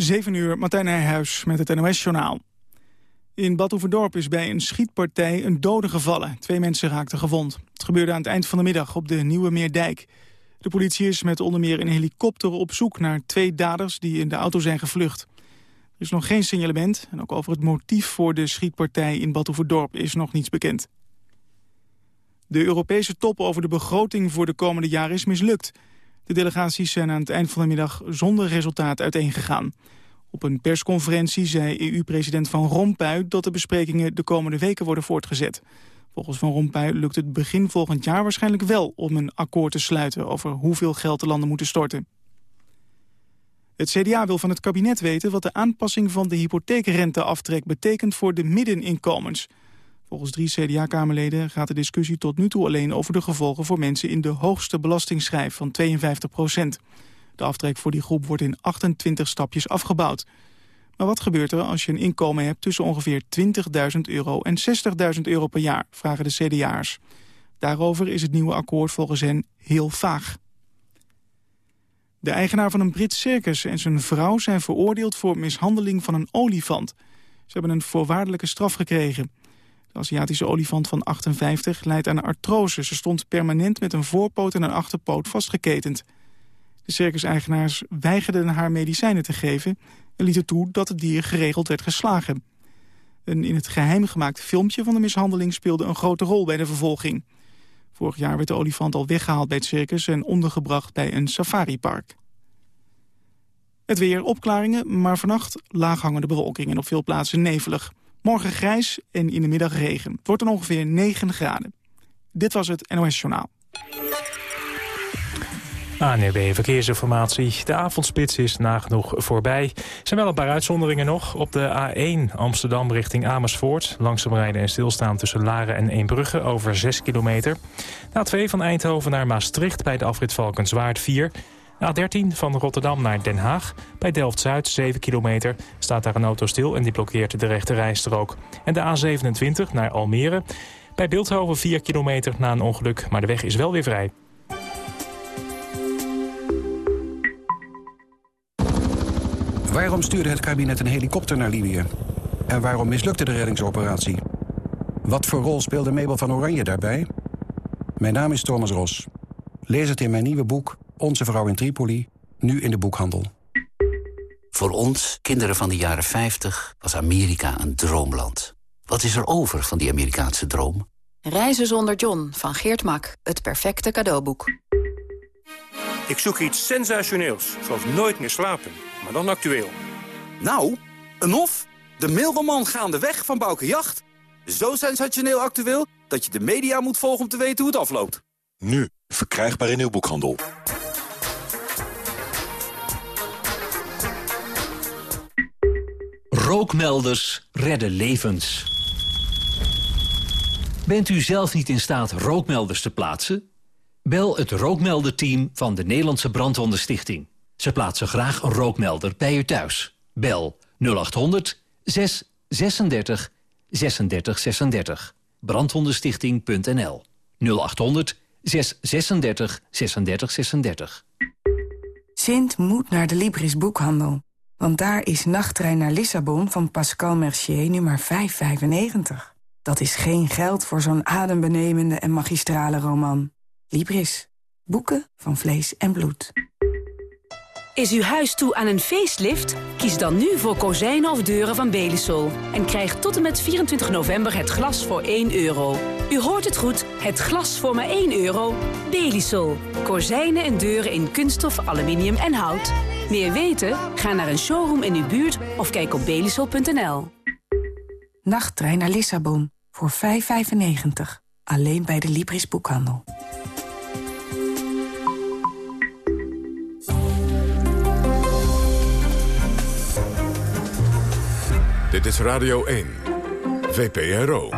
7 uur, Martijn Nijhuis met het NOS-journaal. In Badhoevedorp is bij een schietpartij een dode gevallen. Twee mensen raakten gewond. Het gebeurde aan het eind van de middag op de Nieuwe Meerdijk. De politie is met onder meer een helikopter op zoek naar twee daders die in de auto zijn gevlucht. Er is nog geen signalement en ook over het motief voor de schietpartij in Badhoevedorp is nog niets bekend. De Europese top over de begroting voor de komende jaren is mislukt. De delegaties zijn aan het eind van de middag zonder resultaat uiteengegaan. Op een persconferentie zei EU-president Van Rompuy dat de besprekingen de komende weken worden voortgezet. Volgens Van Rompuy lukt het begin volgend jaar waarschijnlijk wel om een akkoord te sluiten over hoeveel geld de landen moeten storten. Het CDA wil van het kabinet weten wat de aanpassing van de hypotheekrenteaftrek betekent voor de middeninkomens. Volgens drie CDA-kamerleden gaat de discussie tot nu toe alleen over de gevolgen voor mensen in de hoogste belastingsschijf van 52 procent. De aftrek voor die groep wordt in 28 stapjes afgebouwd. Maar wat gebeurt er als je een inkomen hebt tussen ongeveer 20.000 euro en 60.000 euro per jaar, vragen de CDA'ers. Daarover is het nieuwe akkoord volgens hen heel vaag. De eigenaar van een Brits circus en zijn vrouw zijn veroordeeld voor mishandeling van een olifant. Ze hebben een voorwaardelijke straf gekregen. De Aziatische olifant van 58 leidt aan artrose. Ze stond permanent met een voorpoot en een achterpoot vastgeketend. De circuseigenaars weigerden haar medicijnen te geven... en lieten toe dat het dier geregeld werd geslagen. Een in het geheim gemaakt filmpje van de mishandeling... speelde een grote rol bij de vervolging. Vorig jaar werd de olifant al weggehaald bij het circus... en ondergebracht bij een safaripark. Het weer opklaringen, maar vannacht laaghangende bewolking... en op veel plaatsen nevelig. Morgen grijs en in de middag regen. Het wordt dan ongeveer 9 graden. Dit was het NOS Journaal. ANRB Verkeersinformatie. De avondspits is nagenoeg voorbij. Er zijn wel een paar uitzonderingen nog. Op de A1 Amsterdam richting Amersfoort. Langzaam rijden en stilstaan tussen Laren en Eembrugge over 6 kilometer. Na 2 van Eindhoven naar Maastricht bij de afrit Valkenswaard 4. A13 van Rotterdam naar Den Haag. Bij Delft-Zuid, 7 kilometer, staat daar een auto stil en die blokkeert de rechte rijstrook. En de A27 naar Almere. Bij Beeldhoven 4 kilometer na een ongeluk, maar de weg is wel weer vrij. Waarom stuurde het kabinet een helikopter naar Libië? En waarom mislukte de reddingsoperatie? Wat voor rol speelde Mabel van Oranje daarbij? Mijn naam is Thomas Ros. Lees het in mijn nieuwe boek Onze Vrouw in Tripoli, nu in de boekhandel. Voor ons, kinderen van de jaren 50, was Amerika een droomland. Wat is er over van die Amerikaanse droom? Reizen zonder John van Geert Mak, het perfecte cadeauboek. Ik zoek iets sensationeels, zoals nooit meer slapen, maar dan actueel. Nou, een hof. De mailroman Gaandeweg van Bouke Jacht. Zo sensationeel actueel dat je de media moet volgen om te weten hoe het afloopt. Nu, verkrijgbaar in uw boekhandel. Rookmelders redden levens. Bent u zelf niet in staat rookmelders te plaatsen? Bel het rookmelderteam van de Nederlandse Brandwondenstichting. Ze plaatsen graag een rookmelder bij u thuis. Bel 0800 636 36 36. Brandwondenstichting.nl 0800 636 36 36. Sint moet naar de Libris boekhandel. Want daar is Nachttrein naar Lissabon van Pascal Mercier nummer 595. Dat is geen geld voor zo'n adembenemende en magistrale roman. Libris. Boeken van vlees en bloed. Is uw huis toe aan een facelift? Kies dan nu voor kozijnen of deuren van Belisol. En krijg tot en met 24 november het glas voor 1 euro. U hoort het goed, het glas voor maar 1 euro. Belisol. Kozijnen en deuren in kunststof, aluminium en hout. Meer weten? Ga naar een showroom in uw buurt of kijk op belisol.nl. Nachttrein naar Lissabon voor 5,95. Alleen bij de Libris boekhandel. Dit is Radio 1, VPRO.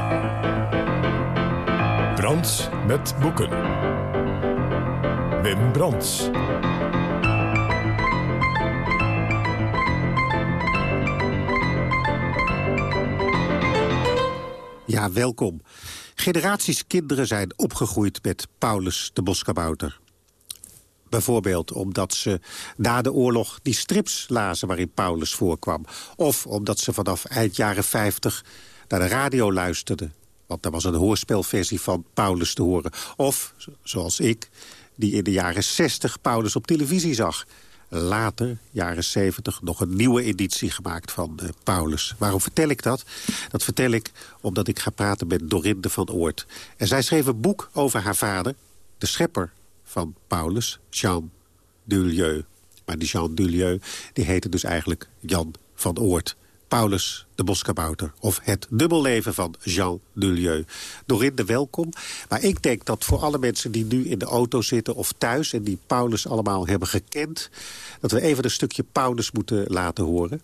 Brands met boeken. Wim Brands. Ja, welkom. Generaties kinderen zijn opgegroeid met Paulus de Boskabouter. Bijvoorbeeld omdat ze na de oorlog die strips lazen waarin Paulus voorkwam. Of omdat ze vanaf eind jaren 50 naar de radio luisterden. Want daar was een hoorspelversie van Paulus te horen. Of, zoals ik, die in de jaren 60 Paulus op televisie zag. Later, jaren 70, nog een nieuwe editie gemaakt van uh, Paulus. Waarom vertel ik dat? Dat vertel ik omdat ik ga praten met Dorinde van Oort. En zij schreef een boek over haar vader, de schepper van Paulus, Jean Dulieu. Maar die Jean Dulieu die heette dus eigenlijk Jan van Oort. Paulus de Boskabouter. Of Het dubbelleven van Jean Dulieu. Dorinde, welkom. Maar ik denk dat voor alle mensen die nu in de auto zitten of thuis... en die Paulus allemaal hebben gekend... dat we even een stukje Paulus moeten laten horen.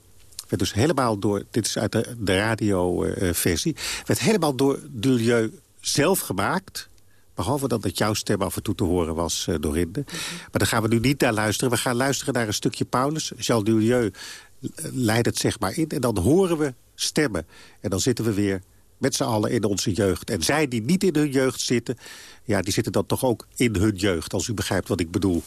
Werd dus helemaal door, dit is uit de, radioversie... Uh, werd helemaal door Dulieu zelf gemaakt... Behalve dat het jouw stem af en toe te horen was, uh, Dorinde. Maar daar gaan we nu niet naar luisteren. We gaan luisteren naar een stukje Paulus. Jean Dulieu leidt het zeg maar in. En dan horen we stemmen. En dan zitten we weer met z'n allen in onze jeugd. En zij die niet in hun jeugd zitten... ja, die zitten dan toch ook in hun jeugd, als u begrijpt wat ik bedoel.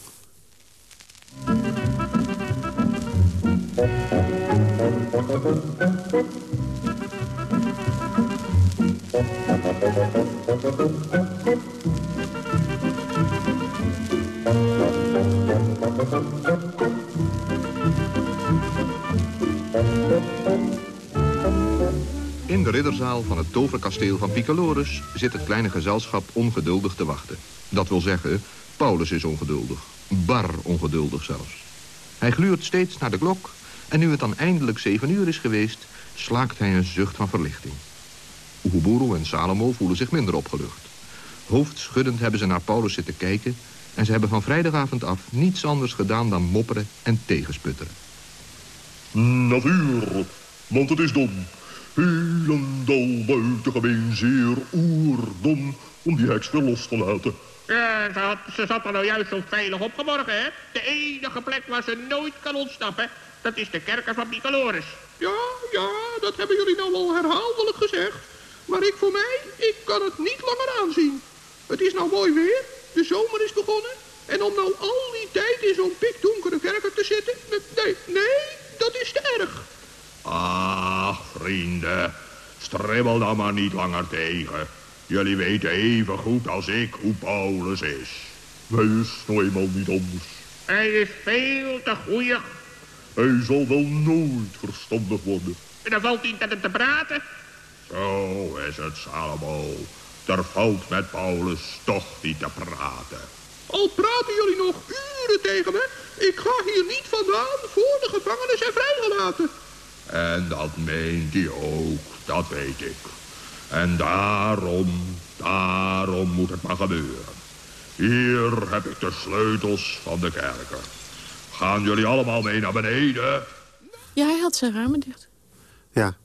In de ridderzaal van het toverkasteel van Piccolorus zit het kleine gezelschap ongeduldig te wachten. Dat wil zeggen, Paulus is ongeduldig. Bar ongeduldig zelfs. Hij gluurt steeds naar de klok en nu het dan eindelijk zeven uur is geweest... slaakt hij een zucht van verlichting. Oeguburu en Salomo voelen zich minder opgelucht. Hoofdschuddend hebben ze naar Paulus zitten kijken... en ze hebben van vrijdagavond af niets anders gedaan dan mopperen en tegensputteren. Natuur, want het is dom. Helemaal buitengemeen zeer oerdom om die heks weer los te laten. Ja, ze, had, ze zat er nou juist zo veilig opgeborgen, hè? De enige plek waar ze nooit kan ontsnappen, dat is de kerker van Picoloris. Ja, ja, dat hebben jullie nou al herhaaldelijk gezegd. Maar ik voor mij, ik kan het niet langer aanzien. Het is nou mooi weer, de zomer is begonnen. En om nou al die tijd in zo'n pikdonkere kerker te zitten, nee, nee, dat is te erg. Vrienden, stribbel dan maar niet langer tegen. Jullie weten even goed als ik hoe Paulus is. Is nou eenmaal niet anders. Hij is veel te goeie. Hij zal wel nooit verstandig worden. En dan valt hij met hem te praten. Zo is het, Salomo. Er valt met Paulus toch niet te praten. Al praten jullie nog uren tegen me, ik ga hier niet vandaan voor de gevangenen zijn vrijgelaten. En dat meent hij ook, dat weet ik. En daarom, daarom moet het maar gebeuren. Hier heb ik de sleutels van de kerker. Gaan jullie allemaal mee naar beneden? Ja, hij had zijn ramen dicht. Ja,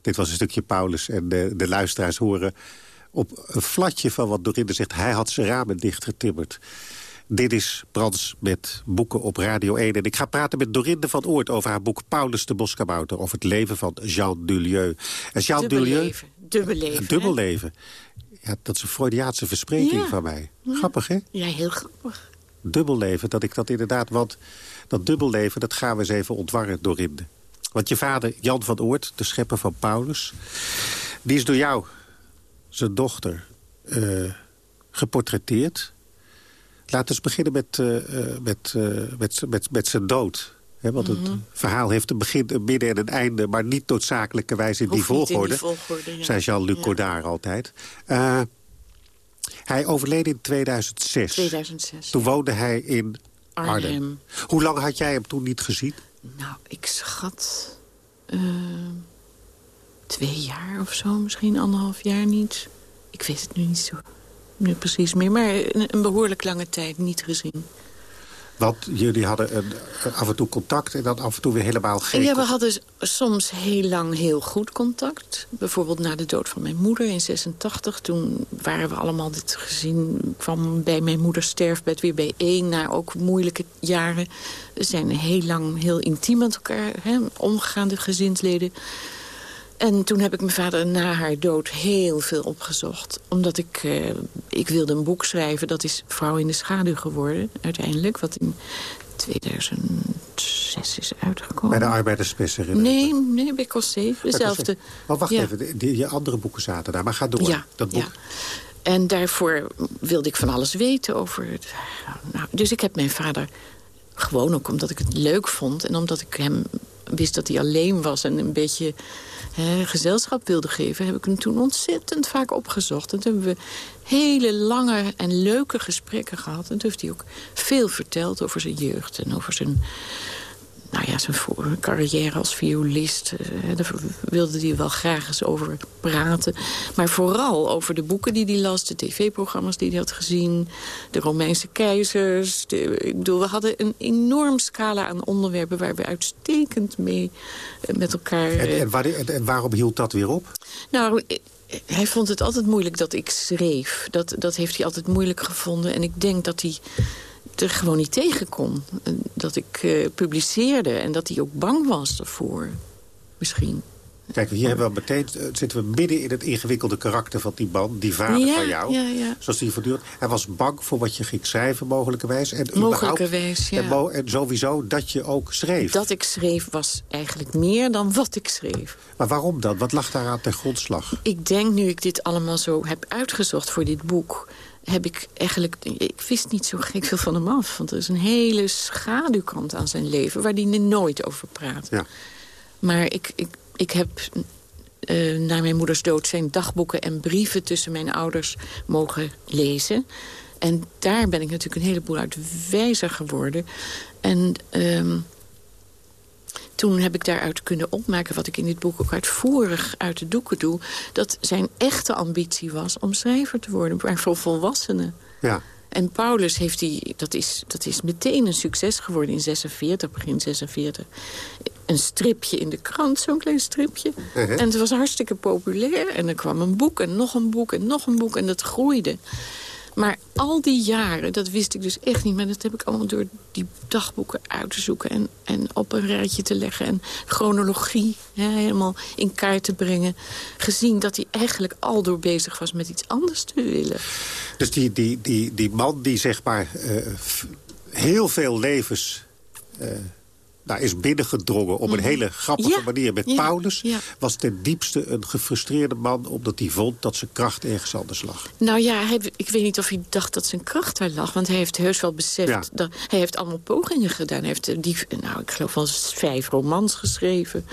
dit was een stukje Paulus. En de, de luisteraars horen op een flatje van wat Dorinde zegt... hij had zijn ramen dichtgetimmerd. Dit is Brans met boeken op Radio 1. En ik ga praten met Dorinde van Oort over haar boek Paulus de Boskabouter... over het leven van Jean Dulieu. En Jean Dubbel Dulieu... Leven. Dubbel leven. Dubbel leven. Ja, dat is een Freudiaanse verspreking van mij. Grappig, hè? Ja, heel grappig. Dubbelleven, dat ik dat inderdaad... Want dat dubbelleven, dat gaan we eens even ontwarren, Dorinde. Want je vader, Jan van Oort, de schepper van Paulus... die is door jou, zijn dochter, uh, geportretteerd. Laten we beginnen met, uh, met, uh, met, met, met zijn dood. He, want mm -hmm. het mhm. verhaal heeft een begin, een midden en een einde... maar niet noodzakelijkerwijs in die volgorde. In die volgorde ja. Zei Jean-Luc ja. Godard altijd. hij overleed in 2006. 2006. Toen woonde hij in Arnhem. Arnhem. Hoe lang had jij hem toen niet gezien? Nou, ik schat... twee jaar of zo, misschien anderhalf jaar niet. Ik weet het nu niet zo nu precies meer. Maar een, behoorlijk lange tijd niet gezien. Want jullie hadden een, af en toe contact en dan af en toe weer helemaal geen Ja, we hadden soms heel lang heel goed contact. Bijvoorbeeld na de dood van mijn moeder in 86. Toen waren we allemaal, dit gezin kwam bij mijn moeder sterfbed weer bijeen... na ook moeilijke jaren. We zijn heel lang heel intiem met elkaar hè, omgegaan, de gezinsleden. En toen heb ik mijn vader na haar dood heel veel opgezocht. Omdat ik, uh, ik wilde een boek schrijven. Dat is Vrouw in de Schaduw geworden, uiteindelijk. Wat in 2006 is uitgekomen. Bij de arbeiderspisser? Nee, nee, bij Cossé. Dezelfde. Maar wacht even, die, die, andere boeken zaten daar. Maar ga door, ja, dat boek. Ja. En daarvoor wilde ik van alles weten over... Het, nou, dus ik heb mijn vader gewoon ook omdat ik het leuk vond... en omdat ik hem wist dat hij alleen was en een beetje gezelschap wilde geven... heb ik hem toen ontzettend vaak opgezocht. En toen hebben we hele lange en leuke gesprekken gehad. En toen heeft hij ook veel verteld over zijn jeugd en over zijn nou ja, zijn carrière als violist. Uh, daar wilde hij wel graag eens over praten. Maar vooral over de boeken die hij las, de tv-programma's die hij had gezien... de Romeinse keizers. De, ik bedoel, we hadden een enorm scala aan onderwerpen... waar we uitstekend mee uh, met elkaar... En, en, waar, en, waarom hield dat weer op? Nou, hij vond het altijd moeilijk dat ik schreef. Dat, dat heeft hij altijd moeilijk gevonden. En ik denk dat hij er gewoon niet tegen kon. Dat ik uh, publiceerde en dat hij ook bang was ervoor. Misschien. Kijk, hier hebben we meteen, uh, zitten we midden in het ingewikkelde karakter van die man, die vader ja, van jou. Ja, ja. Zoals die voortdurend. Hij was bang voor wat je ging schrijven, mogelijkerwijs. En mogelijkerwijs, ja. En, mo en, sowieso dat je ook schreef. Dat ik schreef was eigenlijk meer dan wat ik schreef. Maar waarom dan? Wat lag daaraan ten grondslag? Ik denk, nu ik dit allemaal zo heb uitgezocht voor dit boek heb ik eigenlijk... Ik wist niet zo gek veel van hem af. Want er is een hele schaduwkant aan zijn leven... waar hij nooit over praat. Ja. Maar ik, ik, ik heb uh, na mijn moeders dood... zijn dagboeken en brieven tussen mijn ouders mogen lezen. En daar ben ik natuurlijk een heleboel uit wijzer geworden. En... Um, toen heb ik daaruit kunnen opmaken... wat ik in dit boek ook uitvoerig uit de doeken doe... dat zijn echte ambitie was om schrijver te worden, maar voor volwassenen. Ja. En Paulus heeft die, dat is, dat is meteen een succes geworden in 46, begin 46. Een stripje in de krant, zo'n klein stripje. Uh -huh. En het was hartstikke populair. En er kwam een boek en nog een boek en nog een boek. En dat groeide. Maar al die jaren, dat wist ik dus echt niet. Maar dat heb ik allemaal door die dagboeken uit te zoeken... en, en op een rijtje te leggen. En chronologie helemaal in kaart te brengen. Gezien dat hij eigenlijk al door bezig was met iets anders te willen. Dus die, die, die, die man die zeg maar uh, heel veel levens... Uh daar is binnengedrongen op een hele grappige ja, manier met ja, Paulus... Ja. was ten diepste een gefrustreerde man... omdat hij vond dat zijn kracht ergens anders lag. Nou ja, hij, ik weet niet of hij dacht dat zijn kracht daar lag. Want hij heeft heus wel beseft... dat hij heeft allemaal pogingen gedaan. Hij heeft, die, nou, ik geloof wel vijf romans geschreven.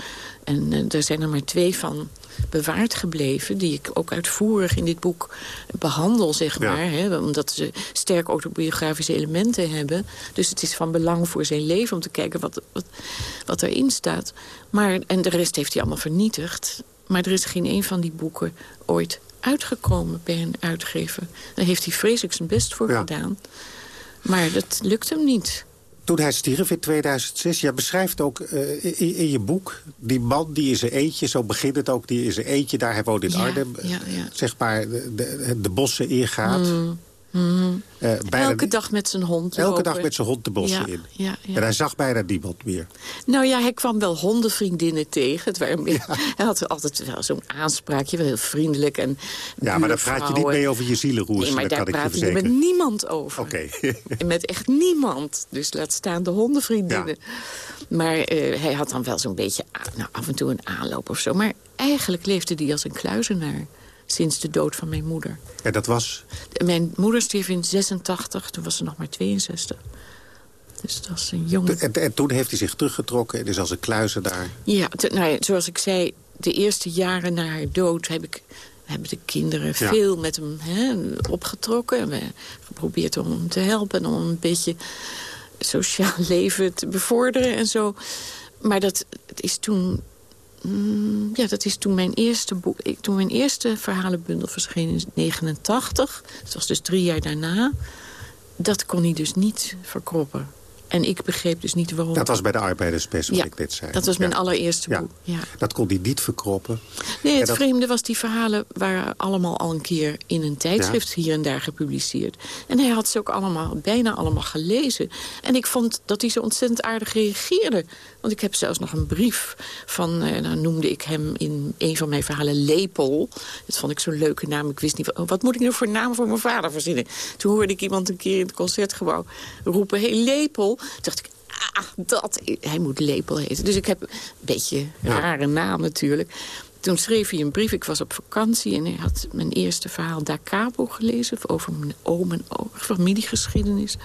En uh, er zijn er maar twee van bewaard gebleven... die ik ook uitvoerig in dit boek behandel, zeg maar. Ja. Hè, omdat ze sterk autobiografische elementen hebben. Dus het is van belang voor zijn leven om te kijken wat, wat, wat erin staat. Maar, en de rest heeft hij allemaal vernietigd. Maar er is geen een van die boeken ooit uitgekomen bij een uitgever. Daar heeft hij vreselijk zijn best voor ja. gedaan. Maar dat lukt hem niet. Toen hij stierf in 2006, je beschrijft ook uh, in, in, je boek... die man die is een eentje, zo begint het ook, die is een eentje... daar hij woont in ja, Arnhem, ja, ja. zeg maar de, de, de bossen ingaat... Mm. Mm. Uh, elke dag met zijn hond Elke lopen. dag met zijn hond de bossen ja, in. Ja, ja. En hij zag bijna niemand meer. Nou ja, hij kwam wel hondenvriendinnen tegen. Het waren meer, Hij had altijd wel zo'n aanspraakje, wel heel vriendelijk. En ja, maar daar praat je niet mee over je zielenroers. Nee, maar daar praat ik je met niemand over. Oké. Okay. met echt niemand. Dus laat staan de hondenvriendinnen. Maar uh, hij had dan wel zo'n beetje nou, af en toe een aanloop of zo. Maar eigenlijk leefde hij als een kluizenaar sinds de dood van mijn moeder. En dat was? Mijn moeder stierf in 86, toen was ze nog maar 62. Dus dat was een jonge... En, en, toen heeft hij zich teruggetrokken en is als een kluizenaar? Ja, te, nou ja, zoals ik zei, de eerste jaren na haar dood heb ik, hebben de kinderen ja. veel met hem hè, opgetrokken. En we geprobeerd om hem te helpen en om een beetje sociaal leven te bevorderen en zo. Maar dat het is toen Mm, ja, dat is toen mijn eerste boek. Ik, toen mijn eerste verhalenbundel verscheen in 89. Dat was dus drie jaar daarna. Dat kon hij dus niet verkroppen. En ik begreep dus niet waarom. Dat was bij de arbeiderspers, wat Ja, ik net zei. Dat was mijn Ja. allereerste boek. Ja. Dat kon hij niet verkroppen. Nee, het dat- vreemde was, die verhalen waren allemaal al een keer in een tijdschrift hier en daar gepubliceerd. En hij had ze ook allemaal, bijna allemaal gelezen. En ik vond dat hij zo ontzettend aardig reageerde. Want ik heb zelfs nog een brief van, eh, nou noemde ik hem in een van mijn verhalen Lepel. Dat vond ik zo'n leuke naam. Ik wist niet, oh, wat moet ik nou voor naam voor mijn vader verzinnen? Toen hoorde ik iemand een keer in het concertgebouw roepen, hey Lepel. Toen dacht ik, ah, dat, hij moet Lepel heten. Dus ik heb een beetje een rare naam natuurlijk. Toen schreef hij een brief. Ik was op vakantie en hij had mijn eerste verhaal Da Capo gelezen... over mijn oom en oom, familiegeschiedenis.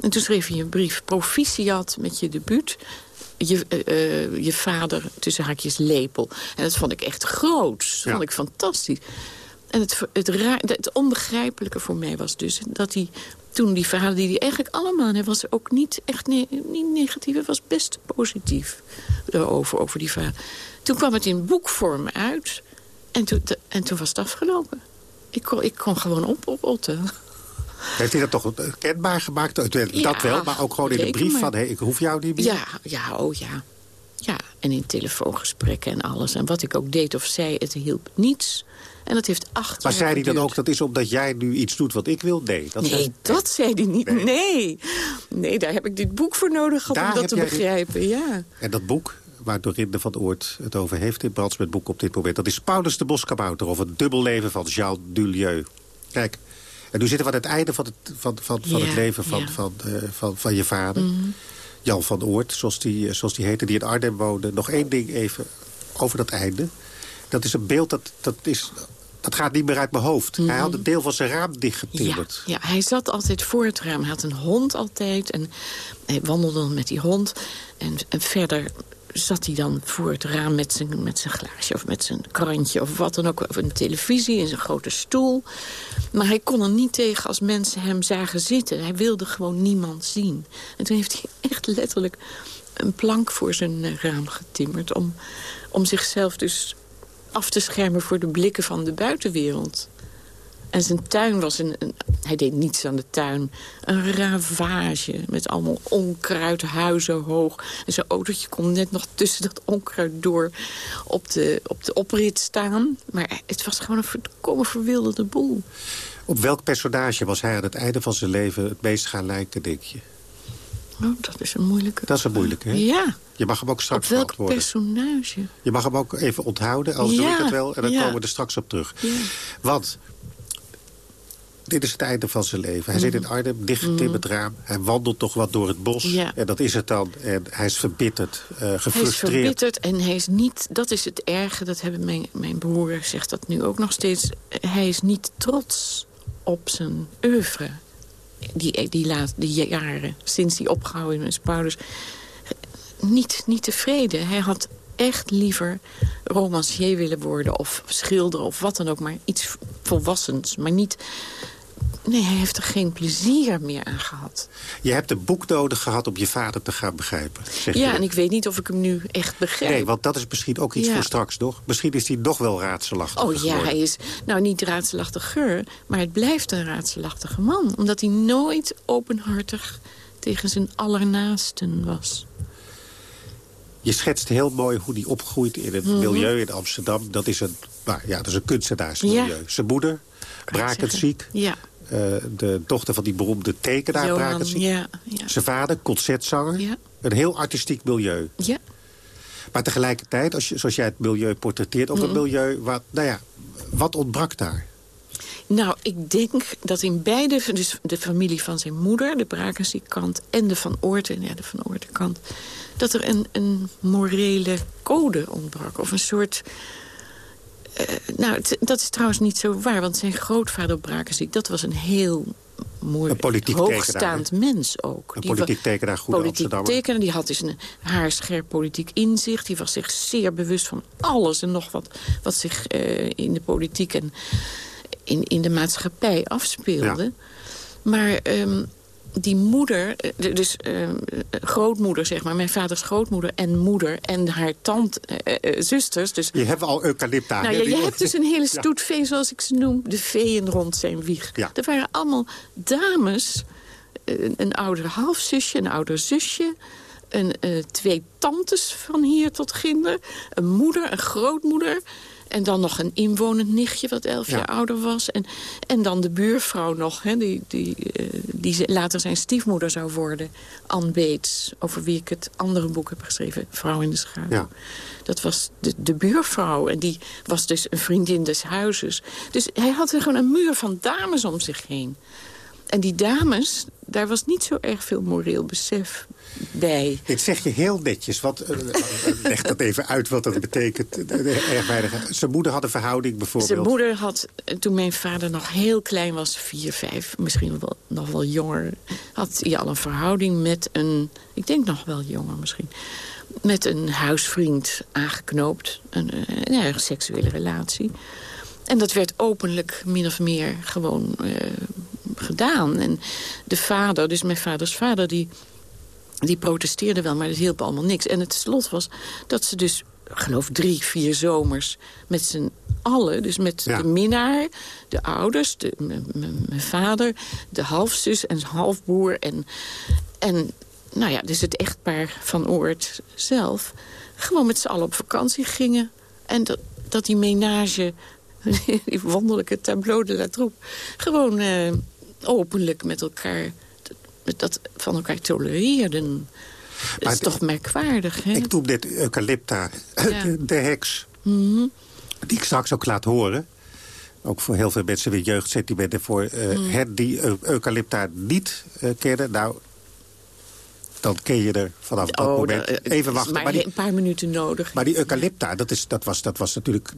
En toen schreef hij een brief. Proficiat met je debuut. Je, eh, eh, je vader, tussen haakjes, lepel. En dat vond ik echt groot. Dat vond ik fantastisch. En het, het, raar, het onbegrijpelijke voor mij was dus dat hij toen die verhalen die hij eigenlijk allemaal... hij was ook niet echt ne niet negatief, hij was best positief over, over die verhalen. Toen kwam het in boekvorm uit en toen, en toen was het afgelopen. Ik kon, ik kon gewoon oprotten. Heeft hij dat toch kenbaar gemaakt? Dat Ja, wel, maar ook gewoon in de brief maar. van... Hey, ik hoef jou niet meer. Ja, ja, oh ja. Ja, en in telefoongesprekken en alles. En wat ik ook deed of zei, het hielp niets. En dat heeft acht Maar zei hij dan ook, dat is omdat jij nu iets doet wat ik wil? Nee, dat nee, zei- dat zei hij niet. Nee. nee. daar heb ik dit boek voor nodig gehad om dat te dit- begrijpen. Ja. En dat boek, waar Dorinde van Oort het over heeft in Brands met boek op dit moment... dat is Paulus de Boskabouter of het dubbelleven van Jean Dulieu. Kijk, en nu zitten we aan het einde van het, van, van, van Ja, het leven van, ja. van, eh, van, van je vader. Mhm. Jan van Oort, zoals die, eh, zoals die heette, die in Arnhem woonde. Nog één ding even over dat einde. Dat is een beeld, dat, dat, is, dat gaat niet meer uit mijn hoofd. Hij had een deel van zijn raam Ja, dichtgetimmerd. ja, hij zat altijd voor het raam. Hij had een hond altijd en hij wandelde dan met die hond. En, en verder zat hij dan voor het raam met zijn, met zijn glaasje of met zijn krantje... of wat dan ook, of een televisie in zijn grote stoel. Maar hij kon er niet tegen als mensen hem zagen zitten. Hij wilde gewoon niemand zien. En toen heeft hij echt letterlijk een plank voor zijn eh, raam getimmerd... om, om zichzelf dus af te schermen voor de blikken van de buitenwereld. En zijn tuin was een, een- Hij deed niets aan de tuin. Een ravage met allemaal onkruid, huizen hoog. En zijn autootje kon net nog tussen dat onkruid door op de, op de oprit staan. Maar het was gewoon een volkomen verwilderde boel. Op welk personage was hij aan het einde van zijn leven het meest gaan lijken, denk je? Oh, dat is een moeilijke... Dat is een moeilijke, hè? Ja, Je mag hem ook op straks welk beantwoorden. personage? Je mag hem ook even onthouden, als doe ik het wel. En dan ja. komen we er straks op terug. Ja. Want dit is het einde van zijn leven. Hij zit in Arnhem, dichtgetimmerd raam. Hij wandelt toch wat door het bos. Ja. En dat is het dan. En hij is verbitterd, eh, Hij is gefrustreerd. verbitterd en hij is niet... Dat is het erge, dat hebben mijn, mijn broer zegt dat nu ook nog steeds. Hij is niet trots op zijn oeuvre. Die, die, laat, die jaren, sinds hij opgehouden is met Paulus. Niet, niet tevreden. Hij had echt liever romancier willen worden of schilderen of wat dan ook. Maar iets volwassens, maar niet... Nee, hij heeft er geen plezier meer aan gehad. Je hebt een boek nodig gehad om je vader te gaan begrijpen. Ja, je. en ik weet niet of ik hem nu echt begrijp. Nee, want dat is misschien ook iets Ja. voor straks nog. Misschien is hij nog wel raadselachtig Oh ja, geworden. hij is nou niet raadselachtiger, maar het blijft een raadselachtige man. Omdat hij nooit openhartig tegen zijn allernaasten was. Je schetst heel mooi hoe hij opgroeit in het Mhm. milieu in Amsterdam. Dat is een, nou, ja, dat is een kunstenaarsmilieu. Ja. Zijn moeder, brakenziek. Ja, eh, de dochter van die beroemde tekenaar, Johan, ja, ja. Zijn vader, concertzanger. Ja. Een heel artistiek milieu. Ja. Maar tegelijkertijd, als je, zoals jij het milieu portretteert... of een Mhm. milieu, wat, nou ja, wat ontbrak daar? Nou, ik denk dat in beide, dus de familie van zijn moeder, de Brakenziek kant... en de Van Oorten, ja, de Van Oorten kant... dat er een, een morele code ontbrak. Of een soort... eh, nou, het- dat is trouwens niet zo waar, want zijn grootvader Brakenziek... dat was een heel mooi, Een politiek hoogstaand tekenaar, mens ook. Een Die politiek tekenaar, goede politiek tekenaar, die had dus een haarscherp politiek inzicht. Die was zich zeer bewust van alles en nog wat, wat zich eh, in de politiek en in, in de maatschappij afspeelde. Maar ehm, die moeder, eh, dus ehm, eh, grootmoeder zeg maar, mijn vaders grootmoeder en moeder en haar tante, eh, zusters. Dus Je hebt al eucalypta. nou ja, je hebt dus een hele Ja. stoet vee, zoals ik ze noem. De veeën rond zijn wieg. Ja. Er waren allemaal dames een, een ouder halfzusje, een ouder zusje... Een, uh, twee tantes van hier tot ginder. Een moeder, een grootmoeder. En dan nog een inwonend nichtje wat elf jaar ouder was. En, en dan de buurvrouw nog, hè, die, die, uh, die later zijn stiefmoeder zou worden. Anne Beets, over wie ik het andere boek heb geschreven. Vrouw in de schaduw. Ja. Dat was de, de buurvrouw. En die was dus een vriendin des huizes. Dus hij had er gewoon een muur van dames om zich heen. En die dames, daar was niet zo erg veel moreel besef bij. Dit zeg je heel netjes. Wat, uh, leg dat even uit wat dat betekent. Erg weinig. Zijn moeder had een verhouding bijvoorbeeld. Zijn moeder had, toen mijn vader nog heel klein was, vier, vijf, misschien wel, nog wel jonger... had hij al een verhouding met een, ik denk nog wel jonger misschien... met een huisvriend aangeknoopt. Een, een, een seksuele relatie. En dat werd openlijk min of meer gewoon uh, gedaan. En de vader, dus mijn vaders vader, die, die protesteerde wel, maar dat hielp allemaal niks. En het slot was dat ze dus, geloof drie, vier zomers... met z'n allen, dus met de minnaar, de ouders, mijn vader... de halfzus en halfboer en, en nou ja, dus het echtpaar van Oort zelf... gewoon met z'n allen op vakantie gingen. En dat, dat die menage die wonderlijke tableau de la troupe... gewoon uh, openlijk met elkaar dat van elkaar tolereerden. Dat is toch merkwaardig, hè? Ik doe dit eucalypta, de, heks, mm die ik straks ook laat horen. Ook voor heel veel mensen weer jeugdsentimenten voor uh, mm. het die eucalypta niet uh, kennen. Nou, dan ken je er vanaf dat oh, moment. Even wachten. Maar, die, een paar minuten nodig. Maar die eucalypta, dat, is, dat, was, dat was natuurlijk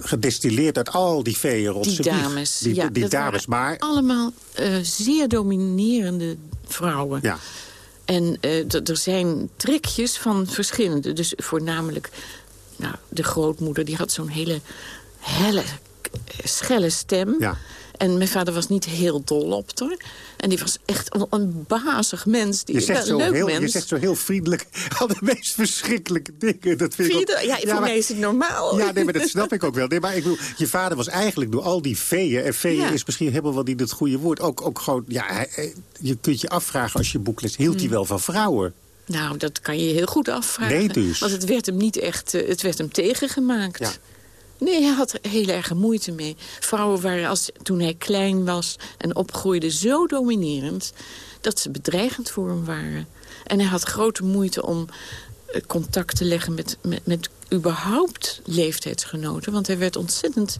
gedestilleerd uit al die veeën rond Die dames. Die, ja, die dames, maar... Allemaal uh, zeer dominerende vrouwen. Ja. En uh, er zijn trekjes van verschillende. Dus voornamelijk nou, de grootmoeder, die had zo'n hele helle, schelle stem. Ja. En mijn vader was niet heel dol op haar. En die was echt een, een bazig mens. Die, je, zegt zo leuk heel, mens. je zegt zo heel vriendelijk al de meest verschrikkelijke dingen. Dat vind ik ook, ja, voor mij is het normaal. Ja, nee, maar dat snap ik ook wel. Nee, maar ik bedoel, je vader was eigenlijk door al die veeën... en veeën is misschien helemaal wel niet het goede woord... ook, ook gewoon, ja, je kunt je afvragen als je boek leest... hield hij wel van vrouwen? Nou, dat kan je heel goed afvragen. Nee, dus. Want het werd hem niet echt, uh, het werd hem tegengemaakt. Ja. Nee, hij had er heel erg moeite mee. Vrouwen waren als, toen hij klein was en opgroeide zo dominerend... dat ze bedreigend voor hem waren. En hij had grote moeite om contact te leggen met, met, met überhaupt leeftijdsgenoten. Want hij werd ontzettend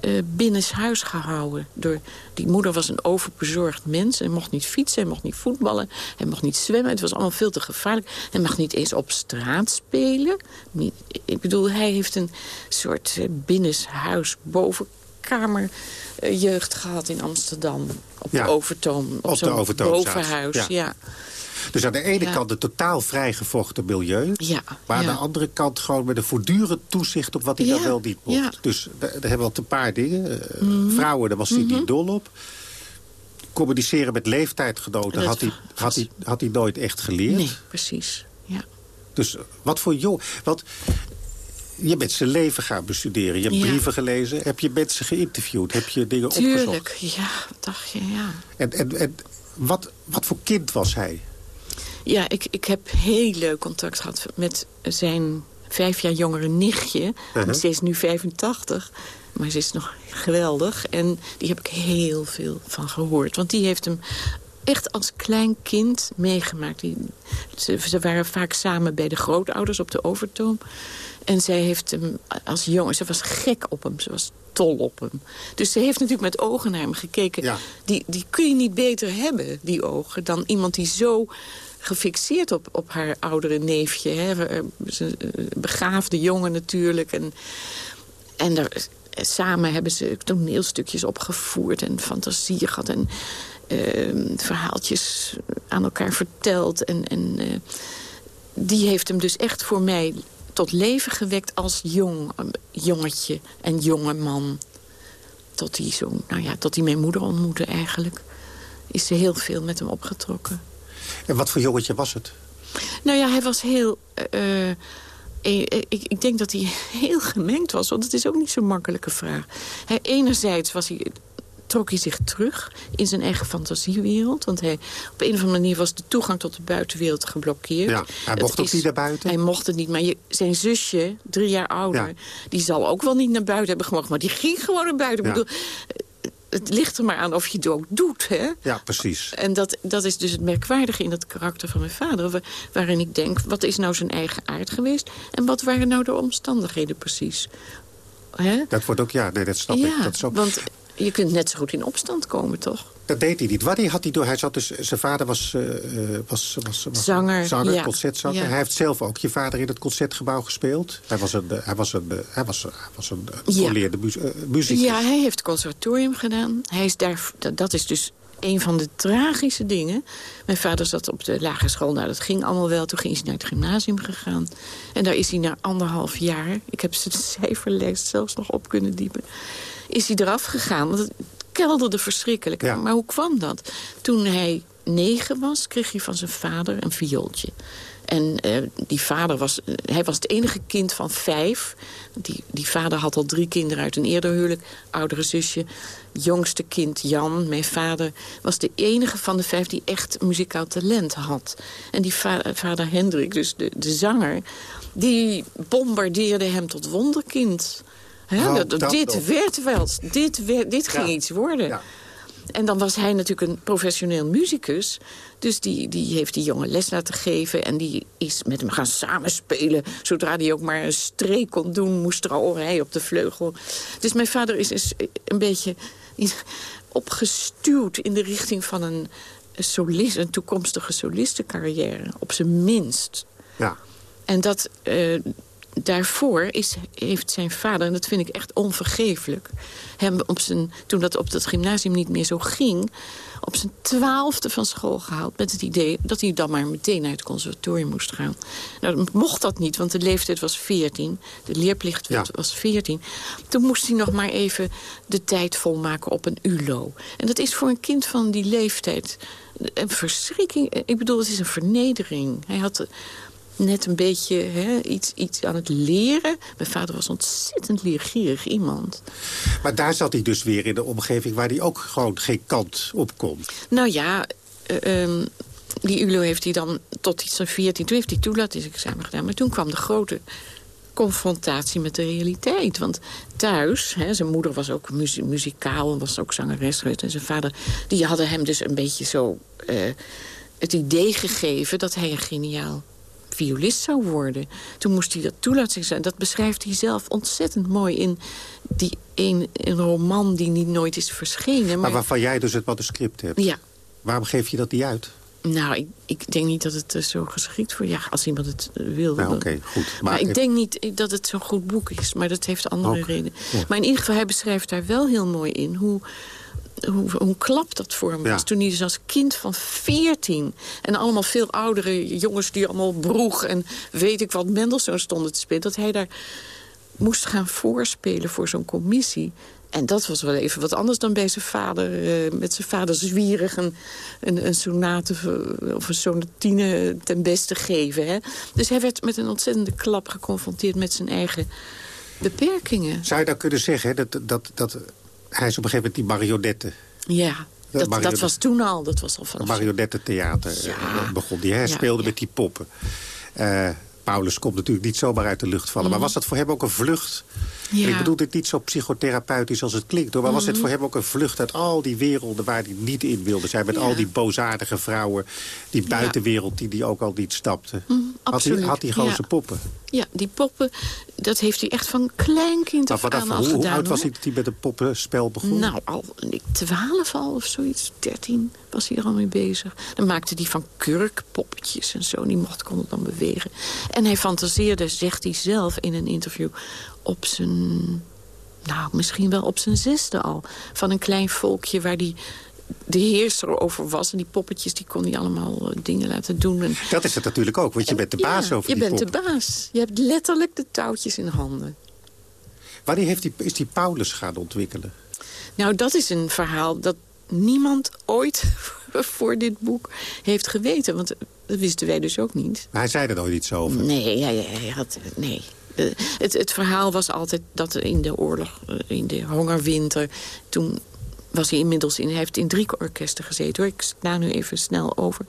uh, binnenshuis gehouden. Door, die moeder was een overbezorgd mens. Hij mocht niet fietsen, hij mocht niet voetballen, hij mocht niet zwemmen. Het was allemaal veel te gevaarlijk. Hij mag niet eens op straat spelen. Ik bedoel, hij heeft een soort uh, binnenshuis bovenkamer uh, jeugd gehad in Amsterdam. Op ja, de Overtoom. Op, de Overtoom bovenhuis, ja. ja. Dus aan de ene Ja. kant een totaal vrijgevochten milieu. Ja, Maar aan ja. de andere kant gewoon met een voortdurend toezicht op wat hij dan wel niet mocht. ja. Dus daar daar hebben we al een paar dingen. Eh, Mhm. Vrouwen, daar was hij Mhm. niet dol op. Communiceren met leeftijdgenoten had hij, had, hij, had hij nooit echt geleerd. Nee, precies. Ja. Dus wat voor jong... Want je bent zijn leven gaan bestuderen. Je hebt Ja. brieven gelezen. Heb je mensen geïnterviewd? Heb je dingen opgezocht? Tuurlijk, ja, wat dacht je, ja. En, en, en wat, wat voor kind was hij? Ja, ik, ik heb heel leuk contact gehad met zijn vijf jaar jongere nichtje. Uh-huh. Ze is nu 85, maar ze is nog geweldig. En die heb ik heel veel van gehoord. Want die heeft hem echt als klein kind meegemaakt. Die, ze, ze waren vaak samen bij de grootouders op de Overtoom. En zij heeft hem als jongen... Ze was gek op hem. Ze was tol op hem. Dus ze heeft natuurlijk met ogen naar hem gekeken. Ja. Die, die kun je niet beter hebben, die ogen... dan iemand die zo gefixeerd op, op haar oudere neefje. Hè. Ze, eh, begaafde jongen natuurlijk. En, en daar, eh, samen hebben ze toneelstukjes opgevoerd en fantasie gehad. En eh, verhaaltjes aan elkaar verteld. En, en eh, die heeft hem dus echt voor mij tot leven gewekt als jong eh, jongetje en jonge man. Tot hij, zo, nou ja, tot hij mijn moeder ontmoette eigenlijk. Is ze heel veel met hem opgetrokken. En wat voor jongetje was het? Nou ja, hij was heel... eh, eh, ik, ik denk dat hij heel gemengd was, want het is ook niet zo'n makkelijke vraag. Hij, enerzijds was hij trok hij zich terug in zijn eigen fantasiewereld. Want hij, op een of andere manier was de toegang tot de buitenwereld geblokkeerd. Ja, hij Het mocht ook is- niet naar buiten. Hij mocht het niet, maar je, zijn zusje, drie jaar ouder... Ja. die zal ook wel niet naar buiten hebben gemogen. Maar die ging gewoon naar buiten. Ik bedoel, het ligt er maar aan of je het ook doet, hè? Ja, precies. En dat, dat is dus het merkwaardige in het karakter van mijn vader... wa- waarin ik denk, wat is nou zijn eigen aard geweest... en wat waren nou de omstandigheden precies? Hè? Dat wordt ook, ja, nee, dat snap ja, ik. Dat, is ook, want je kunt net zo goed in opstand komen, toch? Dat deed hij niet. Wanneer had hij door? Hij zat dus, zijn vader was, eh, eh, was, was, was Zanger, zanger ja. concertzanger. Ja. Hij heeft zelf ook je vader in het concertgebouw gespeeld. Hij was een, hij was een, hij was, hij was een eh, Ja. eh, muzikus. Ja, hij heeft conservatorium gedaan. Hij is daar, dat, dat is dus een van de tragische dingen. Mijn vader zat op de lagere school. Nou, dat ging allemaal wel. Toen ging hij naar het gymnasium gegaan. En daar is hij na anderhalf jaar... ik heb zijn cijferlijst zelfs nog op kunnen diepen... is hij eraf gegaan. Want kelderde verschrikkelijk. Maar hoe kwam dat? Toen hij negen was, kreeg hij van zijn vader een viooltje. En eh, die vader was, eh, hij was het enige kind van vijf. Die, die vader had al drie kinderen uit een eerder huwelijk. Oudere zusje, jongste kind Jan, mijn vader... was de enige van de vijf die echt muzikaal talent had. En die va- vader Hendrik, dus de, de zanger... die bombardeerde hem tot wonderkind. Dat- dat dit werd wel, dit, werd, dit ging Ja. iets worden. En dan was hij natuurlijk een professioneel muzikus. Dus die, die heeft die jongen les laten geven. En die is met hem gaan samenspelen. Zodra hij ook maar een streek kon doen, moest er al hij op de vleugel. Dus mijn vader is, is een beetje opgestuwd in de richting van een, solist, een toekomstige solistencarrière. Op zijn minst. Ja. En dat, eh, daarvoor is, heeft zijn vader, en dat vind ik echt onvergeeflijk... hem op zijn, toen dat op dat gymnasium niet meer zo ging... op zijn twaalfde van school gehaald met het idee... dat hij dan maar meteen naar het conservatorium moest gaan. Nou, mocht dat niet, want de leeftijd was 14. De leerplicht Ja. was 14. Toen moest hij nog maar even de tijd volmaken op een ULO. En dat is voor een kind van die leeftijd een verschrikking. Ik bedoel, het is een vernedering. Hij had net een beetje hè, iets, iets aan het leren. Mijn vader was ontzettend leergierig iemand. Maar daar zat hij dus weer in de omgeving... waar hij ook gewoon geen kant op kon. Nou ja, eh, ehm, die ULO heeft hij dan tot iets van 14... toen heeft hij toelatingsexamen gedaan. Maar toen kwam de grote confrontatie met de realiteit. Want thuis, hè, zijn moeder was ook muzie- muzikaal... en was ook zangeres geweest. En zijn vader, die hadden hem dus een beetje zo... eh, het idee gegeven dat hij een geniaal violist zou worden. Toen moest hij dat toelatingsexamen... dat beschrijft hij zelf ontzettend mooi in die een, een roman die niet nooit is verschenen. Maar Maar, waarvan jij dus het manuscript hebt. ja, Waarom geef je dat niet uit? nou, ik, ik denk niet dat het eh, zo geschikt voor... Ja, als iemand het eh, wil. Nou, oké, goed. Maar, Maar ik denk niet dat het zo'n goed boek is. Maar dat heeft andere Ook, redenen. ja. Maar in ieder geval, hij beschrijft daar wel heel mooi in... hoe, hoe, hoe klap dat voor hem Ja. was. Toen hij dus als kind van 14... en allemaal veel oudere jongens die allemaal broeg... en weet ik wat Mendelssohn stonden te spelen... dat hij daar moest gaan voorspelen voor zo'n commissie. En dat was wel even wat anders dan bij zijn vader. eh, met zijn vader zwierig een, een, een sonate v- of een sonatine ten beste geven. Hè? Dus hij werd met een ontzettende klap geconfronteerd met zijn eigen beperkingen. Zou je dan kunnen zeggen hè, dat, dat, dat hij is op een gegeven moment die marionetten... Ja, dat, dat was toen al. Dat was al vanaf... marionettentheater eh, begon die. Hij Ja, speelde ja. met die poppen. Eh, Paulus komt natuurlijk niet zomaar uit de lucht vallen. Maar Mhm. was dat voor hem ook een vlucht? Ja. Ik bedoel dit niet zo psychotherapeutisch als het klinkt. Hoor. Maar was het Mhm. voor hem ook een vlucht uit al die werelden waar hij niet in wilde zijn? Met Ja. al die boosaardige vrouwen. Die buitenwereld die hij ook al niet stapte. Mhm, had, hij, absoluut, had hij gewoon zijn poppen? Ja, die poppen, dat heeft hij echt van kleinkind Maar af aan hoe, hoe oud was hij dat hij met een poppenspel begon? Nou, al 12 al of zoiets, 13 was hij er al mee bezig. Dan maakte hij van kurkpoppetjes en zo. Die mocht kon het dan bewegen. En hij fantaseerde, zegt hij zelf in een interview... op zijn, nou, misschien wel op zijn zesde al... van een klein volkje waar die de heerser over was. En die poppetjes die kon hij allemaal eh, dingen laten doen. En, Dat is het natuurlijk ook, want je bent de baas ja, over je die bent poppen. de baas. Je hebt letterlijk de touwtjes in handen. Wanneer heeft die, is die Paulus gaan ontwikkelen? Nou, dat is een verhaal dat niemand ooit voor dit boek heeft geweten. Want dat wisten wij dus ook niet. Maar hij zei er nooit iets over. Nee, hij, hij had... Nee. Eh, Het, het verhaal was altijd dat in de oorlog, eh, in de hongerwinter... toen was hij inmiddels in... Hij heeft in drie orkesten gezeten, hoor. Ik sla nu even snel over.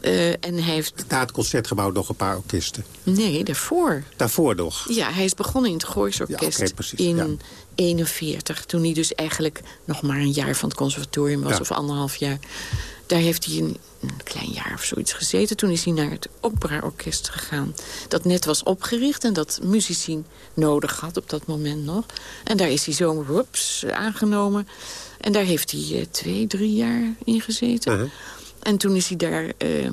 Uh, en hij heeft... Na het Concertgebouw nog een paar orkesten? Nee, daarvoor. Daarvoor nog? Ja, hij is begonnen in het Gooisorkest ja, okay, precies, in ja. 41. Toen hij dus eigenlijk nog maar een jaar van het conservatorium was, ja. of anderhalf jaar. Daar heeft hij een, een, klein jaar of zoiets gezeten. Toen is hij naar het operaorkest gegaan. Dat net was opgericht en dat muzici nodig had op dat moment nog. En daar is hij zo rups, aangenomen. En daar heeft hij uh, twee, drie jaar in gezeten. Uh -huh. En toen is hij daar uh,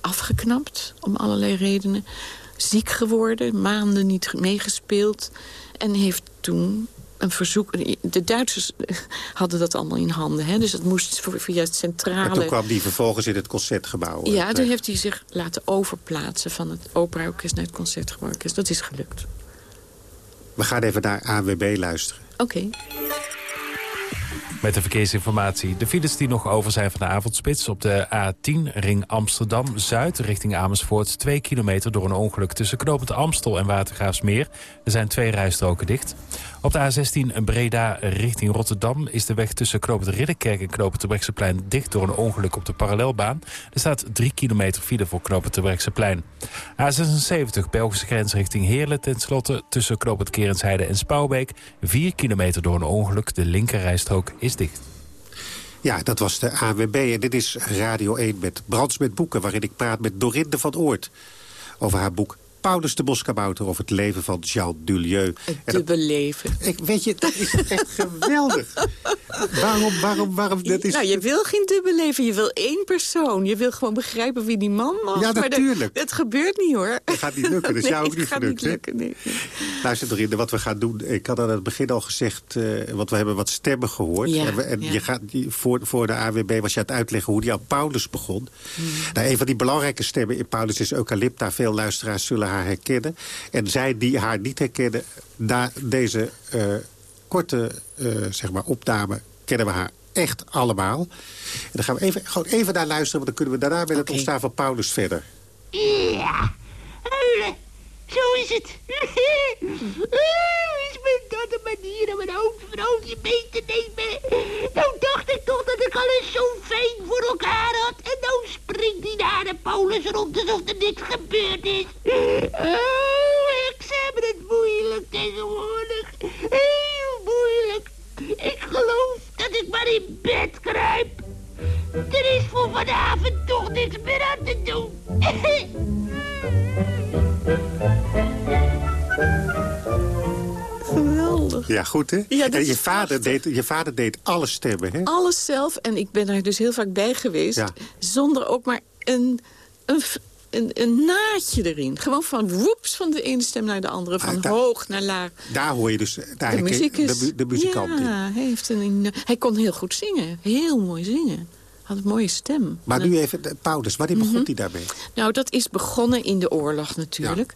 afgeknapt, om allerlei redenen. Ziek geworden, maanden niet meegespeeld. En heeft toen een verzoek... De Duitsers hadden dat allemaal in handen. Hè? Dus dat moest via het centrale... En toen kwam die vervolgens in het Concertgebouw. Ja, toen heeft hij zich laten overplaatsen... van het operaorkest naar het Concertgebouw. Dat is gelukt. We gaan even naar AWB luisteren. Oké. Okay. Met de verkeersinformatie. De files die nog over zijn van de avondspits op de A10 ring Amsterdam-Zuid richting Amersfoort. 2 kilometer door een ongeluk tussen Knopend Amstel en Watergraafsmeer. Er zijn twee rijstroken dicht. Op de A16 Breda richting Rotterdam is de weg tussen Knopend Ridderkerk en Knopend Terbrechtseplein dicht door een ongeluk op de parallelbaan. Er staat 3 kilometer file voor Knopend Terbrechtseplein. A76 Belgische grens richting Heerlen tenslotte tussen Knopend Kerensheide en Spouwbeek. 4 kilometer door een ongeluk. De linkerrijstrook is dicht. Ja, dat was de AWB en dit is Radio 1 met Brands met Boeken... waarin ik praat met Dorinde van Oort over haar boek Paulus de Boskabouter of het leven van Jean Dulieu. Het dubbel leven. Ik, weet je, dat is echt geweldig. waarom, waarom, waarom? Dat is... Nou, je wil geen dubbel leven. Je wil één persoon. Je wil gewoon begrijpen wie die man was. Ja, natuurlijk. Het gebeurt niet, hoor. Dat gaat niet lukken. Dat is nee, jou ook niet gelukt. Niet lukken, nee. Luister, Dorinde, wat we gaan doen... Ik had aan het begin al gezegd... Uh, want we hebben wat stemmen gehoord. Ja, en, we, en ja. je gaat, voor, voor de AWB was je aan het uitleggen hoe die aan Paulus begon. Hmm. Nou, een van die belangrijke stemmen in Paulus is Eucalypta. Veel luisteraars zullen haar herkennen. En zij die haar niet herkennen, na deze uh, korte uh, zeg maar opname kennen we haar echt allemaal. En dan gaan we even, gewoon even naar luisteren, want dan kunnen we daarna met het ontstaan van Paulus verder. Ja, huilen. Zo is het. Is met dat een manier om een oud vrouwtje mee te nemen? Nou dacht ik toch dat ik alles zo Paulus rond alsof er niks gebeurd is. Oh, heksen hebben het moeilijk tegenwoordig. Heel moeilijk. Ik geloof dat ik maar in bed kruip. Er is voor vanavond toch niks meer aan te doen. Geweldig. Ja, goed hè? Ja, en je vader, deed, je vader deed alle stemmen, hè? Alles zelf. En ik ben daar dus heel vaak bij geweest. Ja. Zonder ook maar een, een, een, een naadje erin. Gewoon van woeps van de ene stem naar de andere. Van Ah, daar- hoog naar laag. Daar hoor je dus daar De muziek is... de, mu- de muzikant in. ja, hij, heeft een, hij kon heel goed zingen. Heel mooi zingen. Had een mooie stem. Maar nu even, Paulus, wanneer begon Mhm. hij daarmee? Nou, dat is begonnen in de oorlog natuurlijk.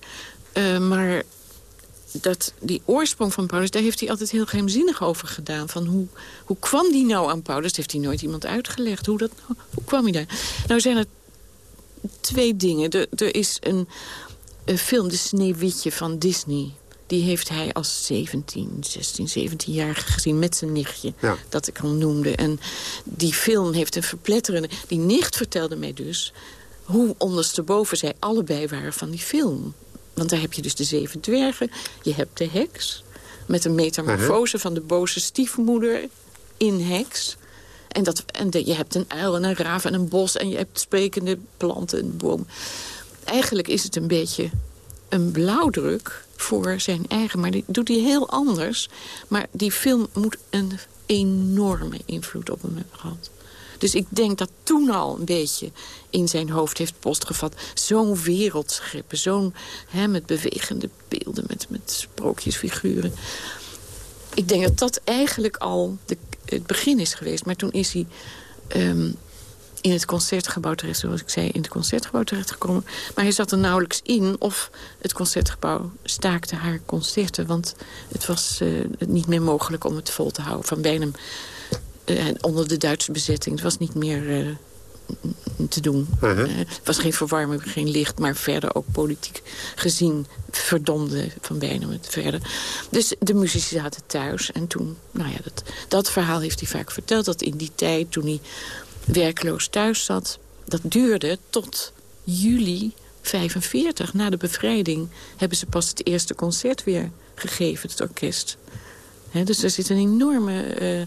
Eh, maar dat, die oorsprong van Paulus, daar heeft hij altijd heel geheimzinnig over gedaan. Van hoe, hoe kwam die nou aan Paulus? Dat heeft hij nooit iemand uitgelegd. Hoe, dat, hoe kwam hij daar? Nou zijn er twee dingen. Er, er is een, een film, De Sneeuwwitje van Disney. Die heeft hij als 17, 16, 17 jaar gezien met zijn nichtje. Ja. Dat ik al noemde. En die film heeft een verpletterende... Die nicht vertelde mij dus hoe ondersteboven zij allebei waren van die film. Want daar heb je dus de zeven dwergen. Je hebt de heks. Met een metamorfose van de boze stiefmoeder in heks. En, dat, en je hebt een uil en een raaf en een bos. En je hebt sprekende planten en bomen. Eigenlijk is het een beetje een blauwdruk voor zijn eigen. Maar die doet hij heel anders. Maar die film moet een enorme invloed op hem hebben gehad. Dus ik denk dat toen al een beetje in zijn hoofd heeft postgevat. Zo'n wereldscheppen, zo'n met bewegende beelden, met, met sprookjesfiguren. Ik denk dat dat eigenlijk al de, het begin is geweest. Maar toen is hij ehm, in het concertgebouw terecht, zoals ik zei, in het concertgebouw terechtgekomen. Maar hij zat er nauwelijks in of het concertgebouw staakte haar concerten. Want het was eh, niet meer mogelijk om het vol te houden. Van Beinum eh, onder de Duitse bezetting. Het was niet meer eh, te doen. Uh-huh. Eh, het was geen verwarming, geen licht, maar verder ook politiek gezien verdomde Van Bijnem het verder. Dus de muzici zaten thuis. En toen, nou ja, dat, dat verhaal heeft hij vaak verteld. Dat in die tijd, toen hij werkloos thuis zat... dat duurde tot juli 45. Na de bevrijding hebben ze pas het eerste concert weer gegeven, het orkest. Dus er zit een enorme eh, eh,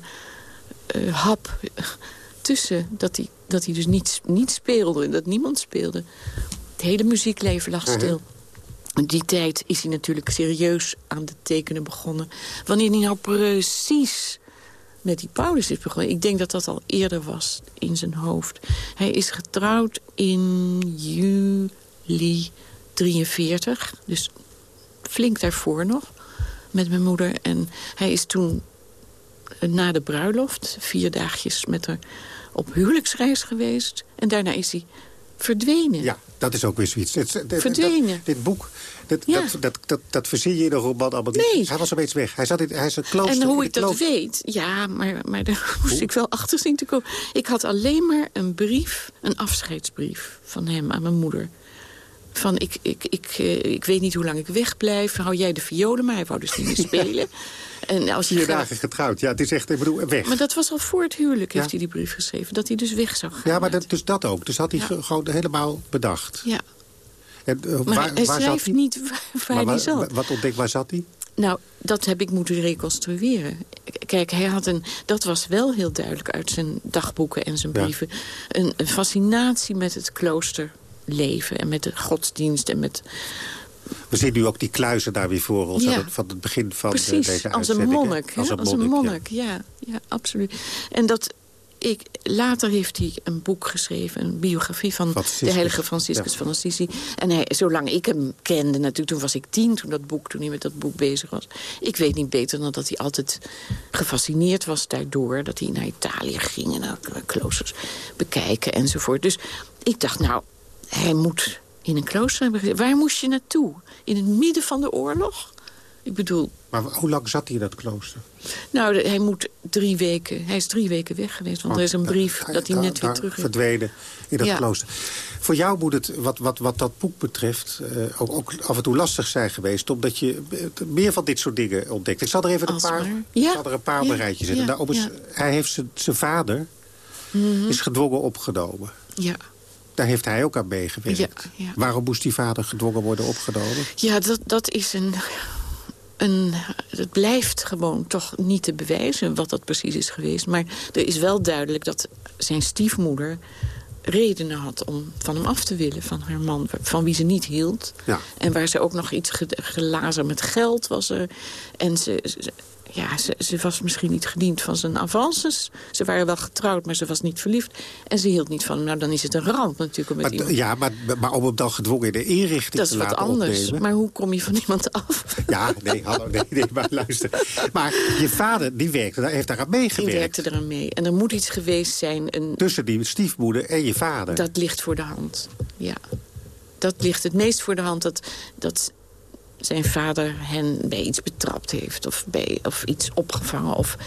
hap tussen. Dat hij, dat hij dus niet, niet speelde en dat niemand speelde. Het hele muziekleven lag stil. In die tijd is hij natuurlijk serieus aan het tekenen begonnen. Wanneer hij nou precies met die Paulus is begonnen. Ik denk dat dat al eerder was in zijn hoofd. Hij is getrouwd in juli 43. Dus flink daarvoor nog. Met mijn moeder. En hij is toen eh, na de bruiloft... vier dagjes met haar op huwelijksreis geweest. En daarna is hij verdwenen. Ja, dat is ook weer zoiets. Dit, dit, Verdwenen. Dat, dit boek, dit, Ja. dat, dat, dat, dat verzin je in een roman allemaal niet. Nee. Hij was opeens weg. Hij, zat in, hij klooster. En hoe ik dat weet, ja, maar, maar daar moest ik wel achter zien te komen. Ik had alleen maar een brief, een afscheidsbrief van hem aan mijn moeder. Van, ik, ik, ik, eh, ik weet niet hoe lang ik wegblijf. Hou jij de violen, maar hij wou dus niet meer spelen. En als hij Vier graag- dagen getrouwd. Ja, het is echt, ik bedoel, weg. Maar dat was al voor het huwelijk, heeft Ja. hij die brief geschreven. Dat hij dus weg zou gaan. ja, maar dat, dus dat ook. Dus had hij ge- gewoon helemaal bedacht. Ja, En, eh, maar waar, hij waar zat schrijft niet waar, hij zat. Wat ontdekt, waar zat hij? Nou, dat heb ik moeten reconstrueren. Kijk, hij had een, dat was wel heel duidelijk uit zijn dagboeken en zijn Ja. brieven. Een, een fascinatie met het kloosterleven en met de godsdienst en met... We zien nu ook die kluizen daar weer voor ons. Ja. aan het- Van het begin van eh, Precies, deze als een uitzending, monnik. Als een Als een monnik, ja. ja. ja, absoluut. En dat... Ik, later heeft hij een boek geschreven, een biografie van de heilige Franciscus Ja. van Assisi. En hij, zolang ik hem kende, natuurlijk, toen was ik tien, toen, dat boek, toen hij met dat boek bezig was. Ik weet niet beter dan dat hij altijd gefascineerd was daardoor. Dat hij naar Italië ging en naar kloosters bekijken enzovoort. Dus ik dacht, nou, hij moet in een klooster hebben gezeten. Waar moest je naartoe? In het midden van de oorlog? Ik bedoel, Maar hoe lang zat hij in dat klooster? nou, de- hij moet drie weken... Hij is drie weken weg geweest, want er is een brief dat hij net weer terug is. verdwenen in dat Ja. klooster. Voor jou moet het, wat, wat, wat dat boek betreft, eh, ook, ook af en toe lastig zijn geweest... omdat je eh, meer van dit soort dingen ontdekt. Ik zal er even een paar, Ja. zal er een paar Ja. rijtje zetten. Daarom is, Ja. Hij heeft zijn- zijn vader Mhm. is gedwongen opgenomen. Ja. Daar heeft hij ook aan meegewerkt. Ja, ja. Waarom moest die vader gedwongen worden opgenomen? Ja, dat, dat is een, een... Het blijft gewoon toch niet te bewijzen wat dat precies is geweest. Maar er is wel duidelijk dat zijn stiefmoeder redenen had om van hem af te willen. Van haar man, van wie ze niet hield. Ja. En waar ze ook nog iets ge- gelazen met geld was er. En ze, ze- ja, ze, ze was misschien niet gediend van zijn avances. Ze waren wel getrouwd, maar ze was niet verliefd. En ze hield niet van hem. Nou, dan is het een ramp natuurlijk. om Met Maar, iemand. ja, maar, maar om hem dan gedwongen in de inrichting Dat te is wat laten anders. opnemen... Maar hoe kom je van iemand af? Ja, nee, hallo, nee, nee, maar luister. Maar je vader, die werkte, daar heeft daar aan Die meegewerkt. werkte eraan mee. En er moet iets geweest zijn. Een, Tussen die stiefmoeder en je vader. dat ligt voor de hand. Ja. Dat ligt het meest voor de hand. Dat, dat zijn vader hen bij iets betrapt heeft. Of, bij, of iets opgevangen. Of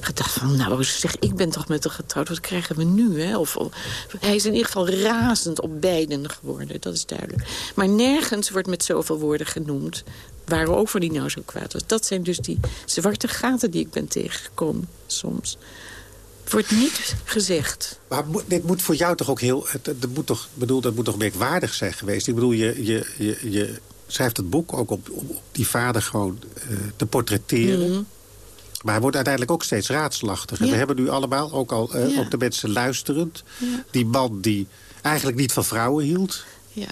gedacht van, nou zeg, ik ben toch met haar getrouwd. Wat krijgen we nu? Hè? Of, hij is in ieder geval razend op beiden geworden. Dat is duidelijk. Maar nergens wordt met zoveel woorden genoemd... waarover die nou zo kwaad was. Dat zijn dus die zwarte gaten die ik ben tegengekomen soms. Het wordt niet gezegd. Maar dit moet voor jou toch ook heel... Het, het moet toch, bedoel, dat moet toch merkwaardig zijn geweest? Ik bedoel, je, je, je, je schrijft het boek ook op, op, die vader gewoon eh, te portretteren. Mhm. Maar hij wordt uiteindelijk ook steeds raadslachtiger. Ja. We hebben nu allemaal, ook al Ja. ook de mensen luisterend... Ja. die man die eigenlijk niet van vrouwen hield... Ja.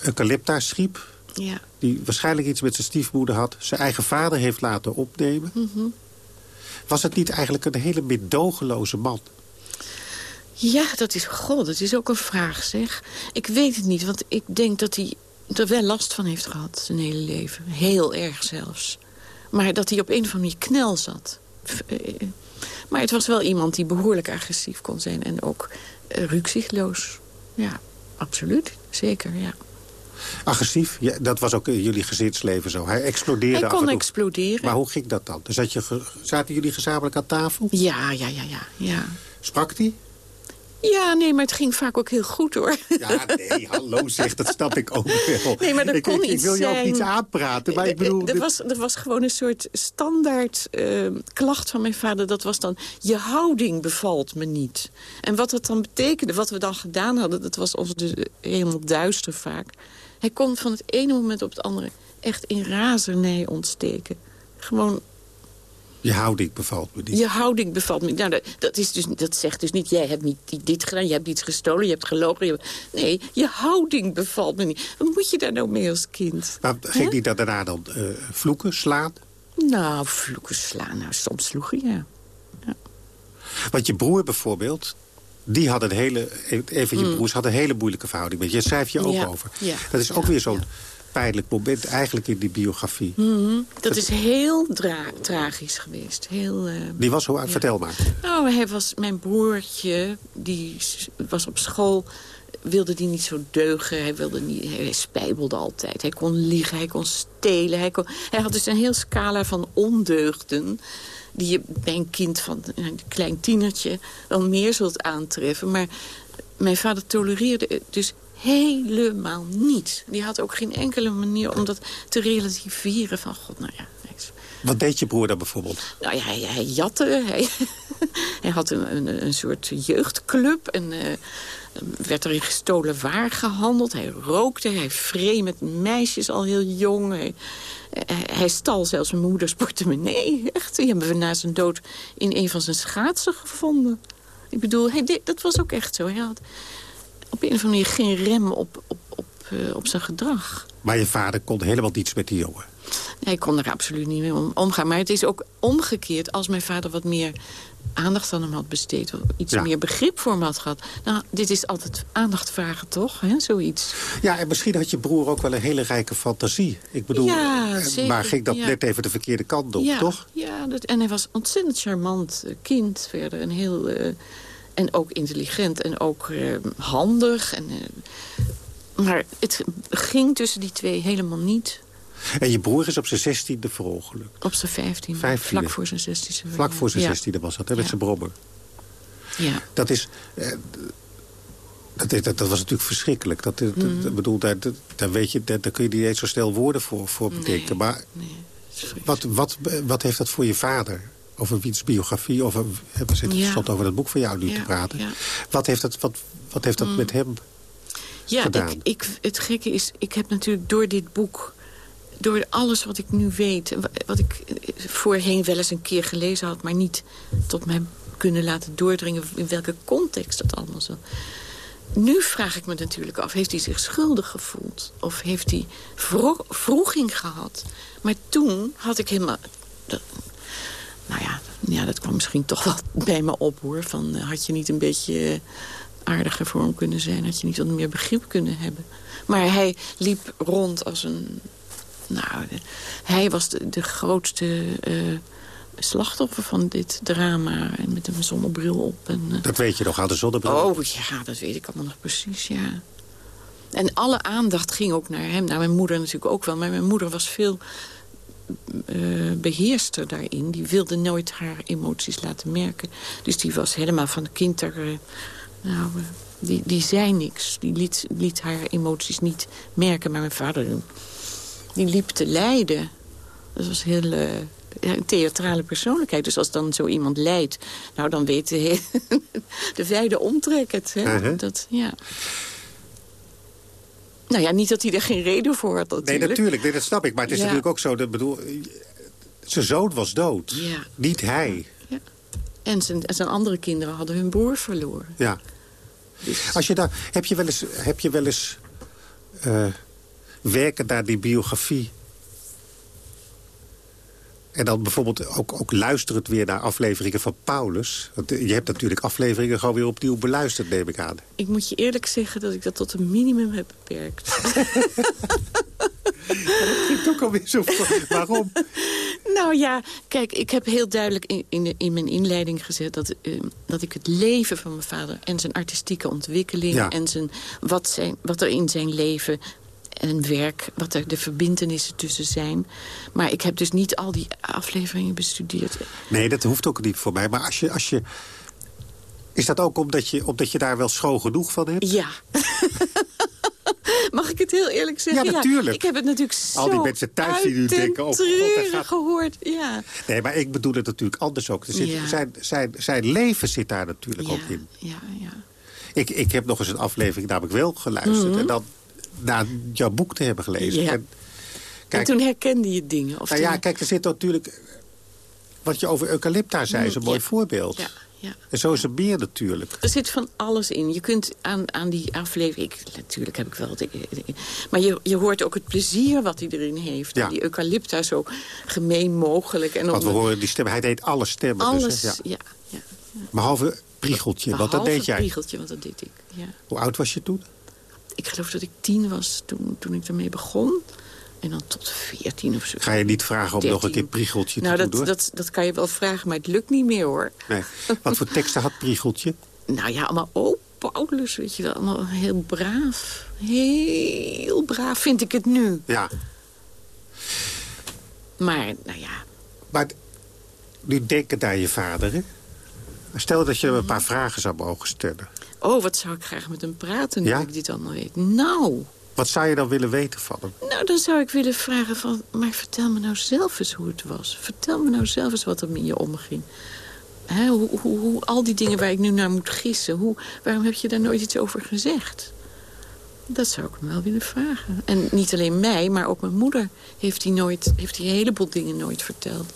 eucalypta schiep... Ja. die waarschijnlijk iets met zijn stiefmoeder had... zijn eigen vader heeft laten opnemen. Mhm. Was het niet eigenlijk een hele medogeloze man? Ja, dat is, god, dat is ook een vraag, zeg. Ik weet het niet, want ik denk dat hij er wel last van heeft gehad, zijn hele leven. Heel erg zelfs. Maar dat hij op een of andere manier knel zat. F- eh, Maar het was wel iemand die behoorlijk agressief kon zijn. En ook rukzichtloos. Ja, absoluut. Zeker, ja. Agressief? Ja, dat was ook in jullie gezinsleven zo. Hij explodeerde Hij kon exploderen. Maar hoe ging dat dan? Zat je zaten jullie gezamenlijk aan tafel? Ja, ja, ja, ja. ja. Sprak hij? Ja, nee, maar het ging vaak ook heel goed, hoor. Ja, nee, hallo zeg, dat snap ik ook wel. Nee, maar er ik, kon ik, iets ik wil je ook zijn. iets aanpraten, maar ik bedoel... Er was, er was gewoon een soort standaard eh, klacht van mijn vader. Dat was dan, je houding bevalt me niet. En wat dat dan betekende, wat we dan gedaan hadden... dat was ons dus helemaal duister vaak. Hij kon van het ene moment op het andere echt in razernij ontsteken. Gewoon Je houding bevalt me niet. je houding bevalt me. Nou, dat, dat, is dus, dat zegt dus niet, jij hebt niet dit gedaan, je hebt iets gestolen, je hebt gelogen. je hebt- nee, je houding bevalt me niet. Wat moet je daar nou mee als kind? Maar ging die dan daarna dan eh, vloeken, slaan? Nou, vloeken slaan, nou, soms sloeg hij, ja. Want je broer bijvoorbeeld, die had een hele... Een van je Mm. broers had een hele moeilijke verhouding met je. Daar schrijf je ook Ja, over. ja, Dat is ook weer zo'n pijnlijk moment eigenlijk in die biografie. Mhm. Dat is heel tragisch geweest. Heel, eh, Die was hoe... ja. Vertel maar. Nou, hij was mijn broertje, die was op school, wilde die niet zo deugen. Hij, wilde niet, hij spijbelde altijd. Hij kon liegen, hij kon stelen. Hij, kon, hij had dus een heel scala van ondeugden... die je bij een kind van een klein tienertje wel meer zult aantreffen. Maar mijn vader tolereerde dus helemaal niet. Die had ook geen enkele manier om dat te relativeren. Van, god, nou ja, is Wat deed je broer dan bijvoorbeeld? nou ja, hij, hij jatte. Hij, hij had een, een, een soort jeugdclub. En eh, werd er in gestolen waar gehandeld. Hij rookte. Hij vreemd met meisjes al heel jong. Hij, hij, hij stal zelfs mijn moeders portemonnee. Echt, die hebben we na zijn dood in een van zijn schaatsen gevonden. Ik bedoel, hij deed- dat was ook echt zo. Hij had op een of andere manier geen rem op, op, op, eh, op zijn gedrag. Maar je vader kon helemaal niets met die jongen. Nee, ik kon er absoluut niet mee om, omgaan. Maar het is ook omgekeerd. Als mijn vader wat meer aandacht aan hem had besteed... of iets Ja. meer begrip voor hem had gehad... Nou, dit is altijd aandacht vragen, toch? Hè? Zoiets. Ja, en misschien had je broer ook wel een hele rijke fantasie. Ik bedoel, Ja, eh, zeker, maar ging dat ja. net even de verkeerde kant op, toch? Ja, dat, en hij was ontzettend charmant eh, kind verder. En, heel, en ook intelligent en ook eh, handig. En, eh, maar het ging tussen die twee helemaal niet. En je broer is op zijn zestiende verongelukt. Op zijn vijftiende, vlak voor zijn zestiende. Vlak voor zijn Ja. zestiende was dat, hè, met Ja. zijn brommer. Ja. Dat is... eh, dat, is- dat, dat was natuurlijk verschrikkelijk. Dat, dat, Mhm. dat- bedoel, daar, daar, weet je, daar, daar kun je niet eens zo snel woorden voor, voor bedenken. maar wat, wat, wat heeft dat voor je vader? Over wiens biografie? Of we zitten Ja. stond over dat boek van jou nu Ja, te praten. ja. Wat heeft dat, wat, wat heeft dat Mm. met hem Ja, gedaan? ik, ik, het gekke is, ik heb natuurlijk door dit boek... door alles wat ik nu weet... wa- wat ik eh, voorheen wel eens een keer gelezen had... maar niet tot mij kunnen laten doordringen... in welke context dat allemaal zat. Nu vraag ik me natuurlijk af, heeft hij zich schuldig gevoeld? Of heeft hij vro- vroeging gehad? Maar toen had ik helemaal... nou ja, ja, dat kwam misschien toch wel bij me op, hoor. Van, eh, had je niet een beetje aardiger voor hem kunnen zijn? Had je niet wat meer begrip kunnen hebben? Maar hij liep rond als een... Nou, de- hij was de, de grootste eh, slachtoffer van dit drama. En met een zonnebril op. En, eh, Dat weet je nog, aan de zonnebril. Oh ja, dat weet ik allemaal nog precies, ja. En alle aandacht ging ook naar hem. Nou, mijn moeder natuurlijk ook wel. Maar mijn moeder was veel eh, beheerster daarin. Die wilde nooit haar emoties laten merken. Dus die was helemaal van de kind daar... eh, nou, eh, die, die zei niks. Die liet, liet haar emoties niet merken. Maar mijn vader, die liep te lijden. Dat was heel... een theatrale persoonlijkheid. Dus als dan zo iemand lijdt... nou, dan weet de, de wijde omtrek het. Hè? Uh-huh. dat, ja. Nou ja, niet dat hij er geen reden voor had Nee, natuurlijk. natuurlijk, nee, dat snap ik. Maar het is Ja. natuurlijk ook zo, dat bedoel, zijn zoon was dood. Ja. Niet hij. En zijn, en zijn andere kinderen hadden hun broer verloren. Ja. Dus- Als je daar, heb je wel eens, heb je wel eens eh, werken naar die biografie... en dan bijvoorbeeld ook, ook luisterend weer naar afleveringen van Paulus... want eh, je hebt natuurlijk afleveringen gewoon weer opnieuw beluisterd, neem ik aan. Ik moet je eerlijk zeggen dat ik dat tot een minimum heb beperkt. Het ook alweer zo. Waarom? nou ja, kijk, ik heb heel duidelijk in, in, de- in mijn inleiding gezet... Dat, eh, dat ik het leven van mijn vader en zijn artistieke ontwikkeling... Ja. en zijn, wat, zijn, wat er in zijn leven en werk, wat er de verbindenissen tussen zijn. Maar ik heb dus niet al die afleveringen bestudeerd. Nee, dat hoeft ook niet voor mij. Maar als je... Als je Is dat ook omdat je, omdat je daar wel schoon genoeg van hebt? Ja. Mag ik het heel eerlijk zeggen? Ja, natuurlijk. ik heb het natuurlijk zo Al die mensen thuis die nu denken... Oh, God, gaat... gehoord, ja. Nee, maar ik bedoel het natuurlijk anders ook. Er zit, Ja. zijn, zijn, zijn leven zit daar natuurlijk ook in. Ja, ja. Ik, ik heb nog eens een aflevering namelijk wel geluisterd. Mhm. En dan na jouw boek te hebben gelezen. Ja. En, en toen herkende je dingen? Of nou ja, kijk, er zit natuurlijk... Wat je over eucalypta zei, is een mooi ja. voorbeeld. Ja, ja. En zo is er meer natuurlijk. Er zit van alles in. Je kunt aan, aan die aflevering... Ik, natuurlijk heb ik wel... De, de- maar je, je hoort ook het plezier wat hij erin heeft. Ja. Die eucalypta zo gemeen mogelijk. En Want we horen die stemmen. Hij deed alle stemmen. alles, Dus, ja. ja. ja. Behalve Priegeltje, want dat Behalve deed jij. Priegeltje, want dat deed ik. Ja. Hoe oud was je toen? Ik geloof dat ik tien was toen, toen ik ermee begon. En dan tot veertien of zo. Ga je niet vragen om nog een keer Priegeltje Nou, te dat, doen, hoor? dat, dat kan je wel vragen, maar het lukt niet meer, hoor. Nee. Wat voor teksten had Priegeltje? Nou ja, allemaal, oh, Paulus, weet je wel. Allemaal heel braaf. Heel braaf vind ik het nu. Ja. Maar, nou ja, Maar nu denken aan je vader, hè? Stel dat je hem een Mhm. paar vragen zou mogen stellen. Oh, wat zou ik graag met hem praten nu Ja? ik dit allemaal weet. Nou, Wat zou je dan willen weten van hem? nou, dan zou ik willen vragen van... maar vertel me nou zelf eens hoe het was. Vertel me nou zelf eens wat er met je omging. Hè, hoe, hoe, hoe, al die dingen waar ik nu naar moet gissen. Hoe, waarom heb je daar nooit iets over gezegd? Dat zou ik hem wel willen vragen. En niet alleen mij, maar ook mijn moeder heeft hij, nooit, heeft hij een heleboel dingen nooit verteld.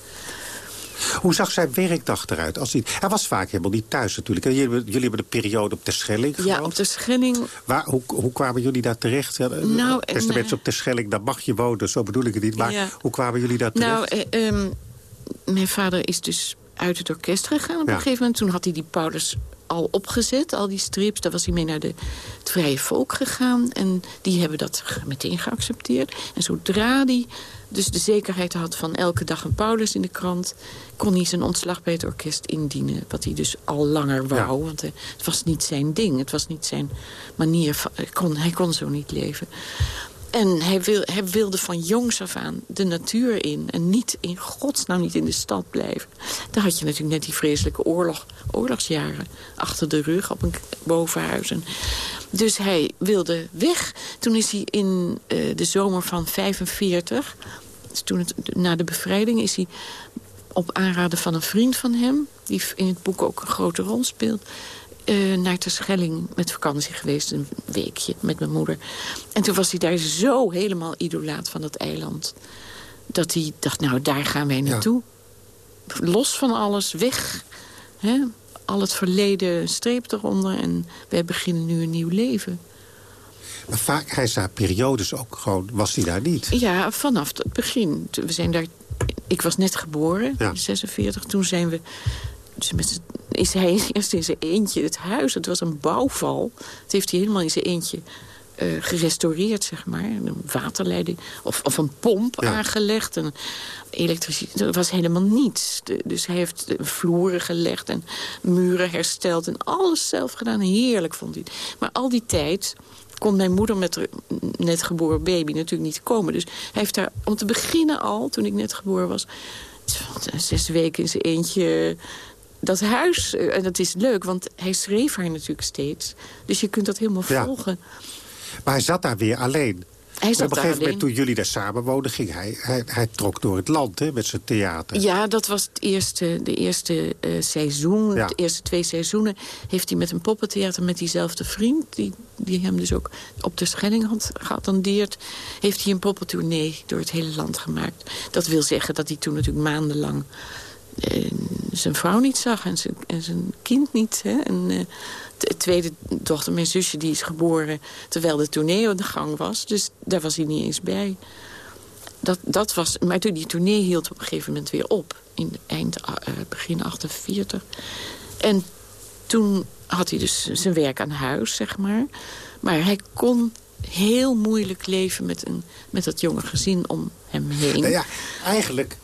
Hoe zag zijn werkdag eruit? Als hij, hij was vaak helemaal niet thuis natuurlijk. Jullie, jullie hebben de periode op de Schelling Ja, gehad. op de Schelling Waar, hoe, hoe kwamen jullie daar terecht? Ja, eh, Nou, Beste mensen op de Schelling, daar mag je wonen. Zo bedoel ik het niet. Maar Ja. hoe kwamen jullie daar terecht? Nou, eh, ehm, mijn vader is dus uit het orkest gegaan op Ja. een gegeven moment. Toen had hij die Paulus al opgezet, al die strips. Daar was hij mee naar de, het Vrije Volk gegaan. En die hebben dat meteen geaccepteerd. En zodra hij dus de zekerheid had van elke dag een Paulus in de krant... kon hij zijn ontslag bij het orkest indienen. Wat hij dus al langer wou. Want eh, het was niet zijn ding. Het was niet zijn manier. Van, hij, kon, hij kon zo niet leven. En hij, wil, hij wilde van jongs af aan de natuur in. En niet in godsnaam niet in de stad blijven. Daar had je natuurlijk net die vreselijke oorlog, oorlogsjaren achter de rug op een bovenhuis. En dus hij wilde weg. Toen is hij in eh, de zomer van 45, dus toen het, na de bevrijding, is hij op aanraden van een vriend van hem... die in het boek ook een grote rol speelt... eh, naar Terschelling met vakantie geweest, een weekje met mijn moeder. En toen was hij daar zo helemaal idolaat van dat eiland... dat hij dacht, nou, daar gaan wij naartoe. Los van alles, weg. Hè? Al het verleden, streep eronder... en wij beginnen nu een nieuw leven. Maar vaak, hij zei periodes ook gewoon, was hij daar niet. Ja, vanaf het begin. We zijn daar, ik was net geboren, Ja. in 46. Toen zijn we... Dus met, is hij eerst in zijn eentje het huis. Het was een bouwval. Het heeft hij helemaal in zijn eentje eh, gerestaureerd, zeg maar. Een waterleiding of, of een pomp aangelegd. En elektriciteit. Er was helemaal niets. De- dus hij heeft vloeren gelegd en muren hersteld. En alles zelf gedaan. Heerlijk vond hij het. Maar al die tijd kon mijn moeder met haar net geboren baby natuurlijk niet komen. Dus hij heeft daar om te beginnen al, toen ik net geboren was... zes weken in zijn eentje dat huis. eh, En dat is leuk, want hij schreef haar natuurlijk steeds. Dus je kunt dat helemaal Ja. volgen. Maar hij zat daar weer alleen. Hij zat op een gegeven moment, toen jullie daar samen woonden... Ging hij, hij, hij trok door het land hè, met zijn theater. Ja, dat was het eerste, de eerste eh, seizoen. Ja. De eerste twee seizoenen heeft hij met een poppentheater... met diezelfde vriend, die, die hem dus ook op de Schelling had geattendeerd... heeft hij een poppentournee door het hele land gemaakt. Dat wil zeggen dat hij toen natuurlijk maandenlang... eh, zijn vrouw niet zag en zijn, en zijn kind niet. Hè? En, eh, tweede dochter, mijn zusje, die is geboren... terwijl de tournee aan de gang was. Dus daar was hij niet eens bij. Dat, dat was, maar toen die tournee hield op een gegeven moment weer op. In eind, eh, begin 48. En toen had hij dus zijn werk aan huis, zeg maar. Maar hij kon heel moeilijk leven met, een, met dat jonge gezin om hem heen. Nou ja, eigenlijk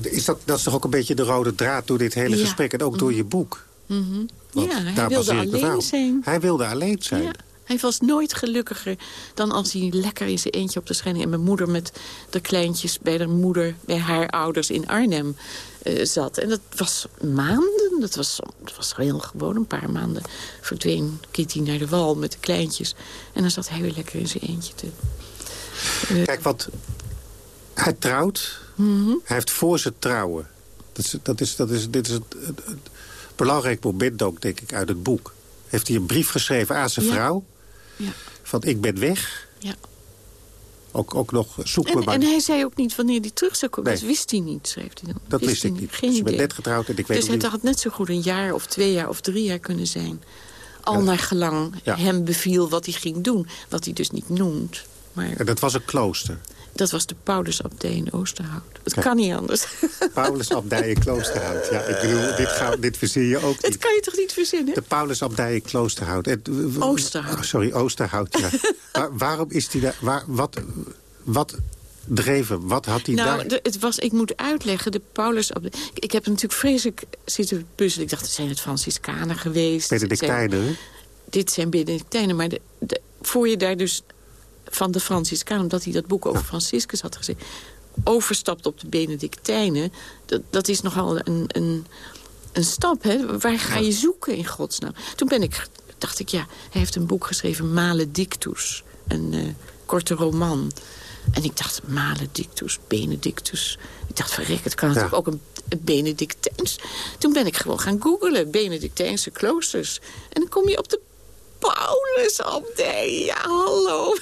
is dat, dat is toch ook een beetje de rode draad door dit hele Ja. gesprek. En ook door je boek. Mhm. Want Ja, hij daar wilde alleen zijn. Hij wilde alleen zijn. Ja, hij was nooit gelukkiger dan als hij lekker in zijn eentje op de Schelling... en mijn moeder met de kleintjes bij de moeder, bij haar ouders in Arnhem eh, zat. En dat was maanden. Dat was, dat was heel gewoon. Een paar maanden verdween Kitty naar de wal met de kleintjes. En dan zat hij weer lekker in zijn eentje te... Uh, Kijk, wat... Hij trouwt. Mhm. Hij heeft voor zijn trouwen. Dat is, dat is, dat is, dit is het, het, het belangrijk moment ook, denk ik, uit het boek. Heeft hij een brief geschreven aan zijn Ja. vrouw. Ja. Van, ik ben weg. Ja. Ook, ook nog, zoek me En, maar. en hij zei ook niet wanneer hij terug zou komen. Nee. Dat wist hij niet, schreef hij dan. dat wist ik niet. Geen Dus idee. net getrouwd en ik weet dus het had net zo goed een jaar of twee jaar of drie jaar kunnen zijn. Al naar gelang hem beviel wat hij ging doen. Wat hij dus niet noemt. Maar En dat was een klooster. Dat was de Paulusabdij in Oosterhout. Het kan niet anders. Paulusabdij in Kloosterhout. Ja, ik bedoel, dit, ga, dit verzin je ook Het niet. kan je toch niet verzinnen? De Paulusabdij in Kloosterhout. Oosterhout. Oh, sorry, Oosterhout, ja. maar waarom is die daar... Waar, wat, wat dreef hem? Wat had hij nou, daar... het was, ik moet uitleggen, de Paulus... Ik heb natuurlijk vreselijk zitten puzzelen. Ik dacht, zijn het Franciscanen geweest? Benedictijnen, Dit zijn Benedictijnen, maar de, de, voor je daar dus van de Franciscanen... omdat hij dat boek over Franciscus had gezegd... overstapt op de Benedictijnen... dat, dat is nogal een, een, een stap, hè? Waar ga je zoeken in godsnaam? Toen ben ik, dacht ik, ja, hij heeft een boek geschreven... Maledictus, een eh, korte roman... En ik dacht, Maledictus, Benedictus. Ik dacht, verrek, het kan natuurlijk ook een, een Benedictijns. Toen ben ik gewoon gaan googlen, Benedictijnse kloosters. En dan kom je op de Paulusabdij. Ja, hallo.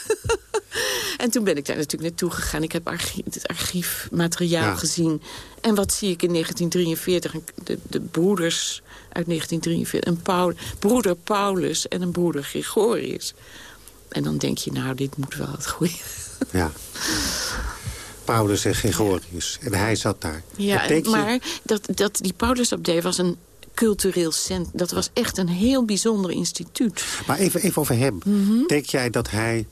en toen ben ik daar natuurlijk naartoe gegaan. Ik heb het archiefmateriaal Ja. gezien. En wat zie ik in 1943? De, de broeders uit 1943. Een Paul, broeder Paulus en een broeder Gregorius. En dan denk je, nou, dit moet wel het goede. Ja. Paulus en Gregorius. En hij zat daar. Ja, En maar dat, dat, die Paulusabdij was een cultureel centrum. Dat was echt een heel bijzonder instituut. Maar even, even over hem. Mhm. Denk jij dat hij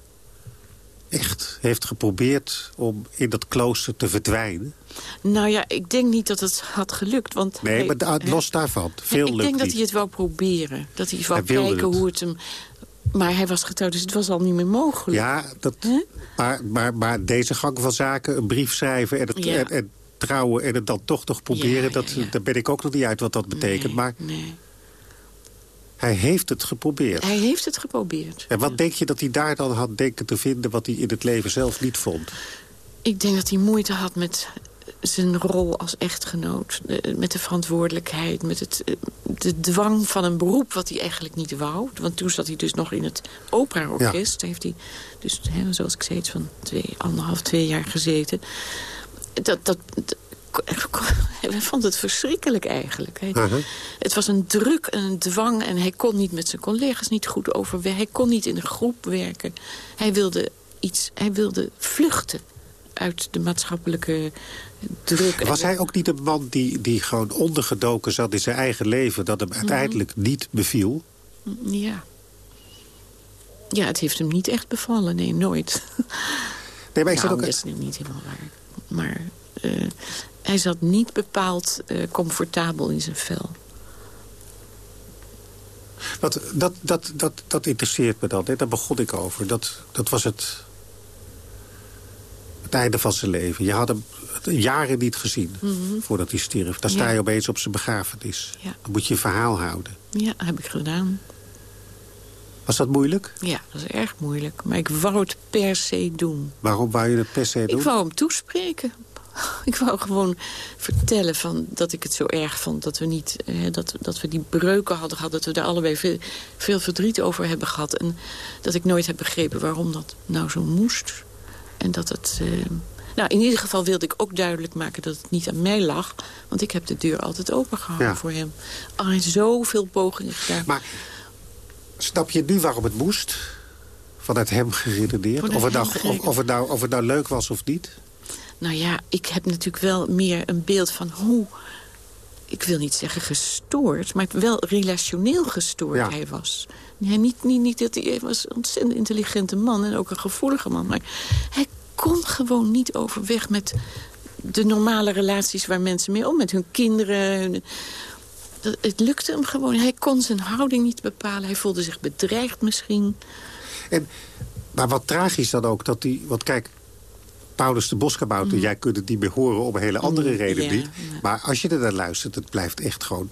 echt heeft geprobeerd om in dat klooster te verdwijnen? Nou ja, ik denk niet dat het had gelukt. Want Nee, hij- maar da- hij- los daarvan. Veel ik lukt denk dat hij het wou proberen. Dat hij wou Hij kijken het. hoe het hem... Maar hij was getrouwd, dus het was al niet meer mogelijk. Ja, dat, maar, maar, maar deze gang van zaken, een brief schrijven en, het, Ja. en, en trouwen... en het dan toch nog proberen, Ja, dat, ja, ja. daar ben ik ook nog niet uit wat dat betekent. maar Nee. hij heeft het geprobeerd. Hij heeft het geprobeerd. En wat denk je dat hij daar dan had denken te vinden... wat hij in het leven zelf niet vond? Ik denk dat hij moeite had met zijn rol als echtgenoot. eh, Met de verantwoordelijkheid, met het, eh, de dwang van een beroep wat hij eigenlijk niet wou. Want toen zat hij dus nog in het operaorkest. Daar heeft hij dus, hè, zoals ik zei, van twee, anderhalf, twee jaar gezeten. Dat, dat, hij vond het verschrikkelijk eigenlijk. Hij- Uh-huh. Het was een druk en een dwang en hij kon niet met zijn collega's niet goed overweg. Hij kon niet in een groep werken. Hij wilde, iets, hij wilde vluchten uit de maatschappelijke druk. Was hij ook niet een man die, die gewoon ondergedoken zat in zijn eigen leven... dat hem uiteindelijk niet beviel? Ja. Ja, het heeft hem niet echt bevallen. Nee, nooit. Nee, maar ik zat Nou, ook... dat is nu niet helemaal waar. Maar eh, hij zat niet bepaald eh, comfortabel in zijn vel. Wat, dat, dat, dat, dat interesseert me dan. Hè. Daar begon ik over. Dat, dat was het, het einde van zijn leven. Je had hem jaren niet gezien Mhm. voordat hij stierf. Dan sta Ja. je opeens op zijn begrafenis. Ja. Dan moet je een verhaal houden. Ja, heb ik gedaan. Was dat moeilijk? Ja, dat is erg moeilijk. Maar ik wou het per se doen. Waarom wou je het per se doen? Ik wou hem toespreken. Ik wou gewoon vertellen van dat ik het zo erg vond... dat we, niet, eh, dat, dat we die breuken hadden gehad... dat we daar allebei veel, veel verdriet over hebben gehad. En dat ik nooit heb begrepen waarom dat nou zo moest. En dat het... eh, nou, in ieder geval wilde ik ook duidelijk maken dat het niet aan mij lag. Want ik heb de deur altijd open gehouden Ja. voor hem. Al zoveel pogingen gedaan. Maar snap je nu waarom het moest? Vanuit hem geredeneerd? Of het, nou, of, het nou, of het nou leuk was of niet? Nou ja, ik heb natuurlijk wel meer een beeld van hoe... ik wil niet zeggen gestoord, maar wel relationeel gestoord Ja. hij was. Hij, niet, niet, niet dat hij, hij was een ontzettend intelligente man en ook een gevoelige man. Maar hij kon gewoon niet overweg met de normale relaties waar mensen mee om. Met hun kinderen. hun- het lukte hem gewoon. Hij kon zijn houding niet bepalen. Hij voelde zich bedreigd misschien. En, maar wat tragisch dan ook, dat die... Want kijk, Paulus de Boskabouter, jij kunt het niet meer horen... om een hele andere Mm, reden ja, niet. ja. Maar als je er naar luistert, het blijft echt gewoon...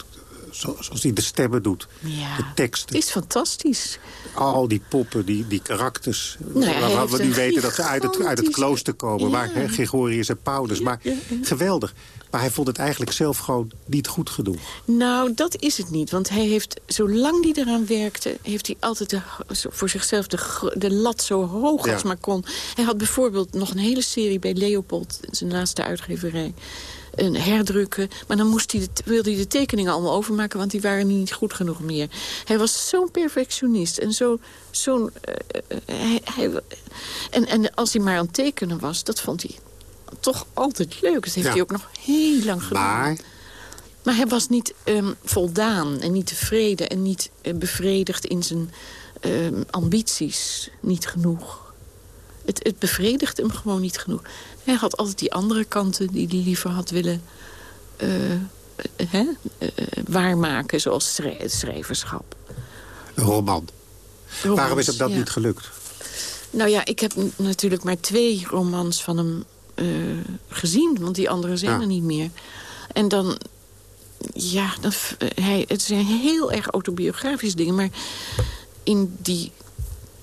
zo- zoals hij de stemmen doet. Ja, De teksten. Het is fantastisch. Al die poppen, die, die karakters. Nou ja, hij waarvan heeft we nu weten dat ze uit het, uit het klooster komen. Waar hè, Gregorius en Paulus. Maar geweldig. Maar hij vond het eigenlijk zelf gewoon niet goed genoeg. Nou, dat is het niet. Want hij heeft, zolang hij eraan werkte... heeft hij altijd de, voor zichzelf de, de lat zo hoog Ja. als maar kon. Hij had bijvoorbeeld nog een hele serie bij Leopold... zijn laatste uitgeverij, een herdrukken. Maar dan moest hij de, wilde hij de tekeningen allemaal overmaken... want die waren niet goed genoeg meer. Hij was zo'n perfectionist en zo... zo'n hij, hij- en, en als hij maar aan het tekenen was, dat vond hij toch altijd leuk. Dat heeft Ja. hij ook nog heel lang gedaan. Maar Maar hij was niet ehm, voldaan en niet tevreden... en niet eh, bevredigd in zijn ehm, ambities. Niet genoeg. Het, het bevredigde hem gewoon niet genoeg. Hij had altijd die andere kanten die hij liever had willen eh, eh, hè, waarmaken... zoals schrij- schrijverschap. een roman. Romans, Waarom is hem dat ja. niet gelukt? Nou ja, ik heb natuurlijk maar twee romans van hem eh, gezien. Want die andere zijn Ja. er niet meer. En dan... Ja, dan, eh, hij, het zijn heel erg autobiografische dingen. Maar in die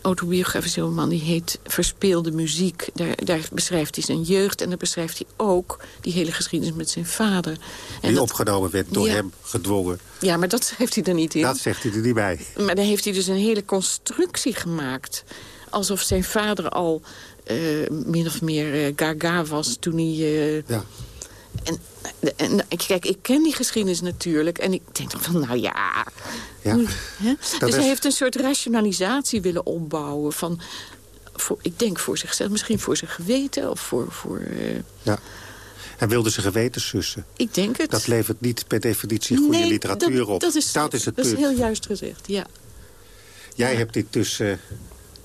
autobiografische roman, die heet Verspeelde muziek... Daar, daar beschrijft hij zijn jeugd. En daar beschrijft hij ook die hele geschiedenis met zijn vader. En Die dat- opgenomen werd door Ja. hem gedwongen. ja, maar dat schrijft hij er niet in. Dat zegt hij er niet bij. Maar dan heeft hij dus een hele constructie gemaakt. Alsof zijn vader al min of meer eh, gaga was toen hij... eh, Ja. en, en, kijk, ik ken die geschiedenis natuurlijk. En ik denk dan van, nou ja... Ja. Dat Dus is- hij heeft een soort rationalisatie willen opbouwen. Van, voor, ik denk voor zichzelf, misschien voor zijn geweten. Of voor... voor eh, Ja. Hij wilde zijn geweten sussen. ik denk het. Dat levert niet per definitie goede Nee, literatuur dat, op. Dat is, dat is het dat punt. is heel juist gezegd, ja. Jij hebt dit dus eh,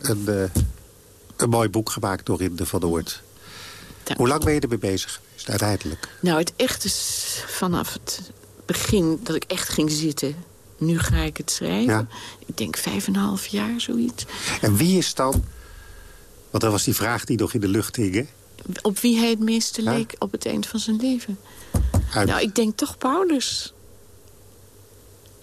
een, eh, een mooi boek gemaakt door Rinde van Oort. Hoe lang ben je ermee bezig geweest uiteindelijk? Nou, het echt is vanaf het begin dat ik echt ging zitten. Nu ga ik het schrijven. Ja. Ik denk vijf en een half jaar, zoiets. En wie is dan... Want dat was die vraag die nog in de lucht hing, hè? Op wie hij het meeste Ja. leek op het eind van zijn leven. Uit- Nou, ik denk toch Paulus.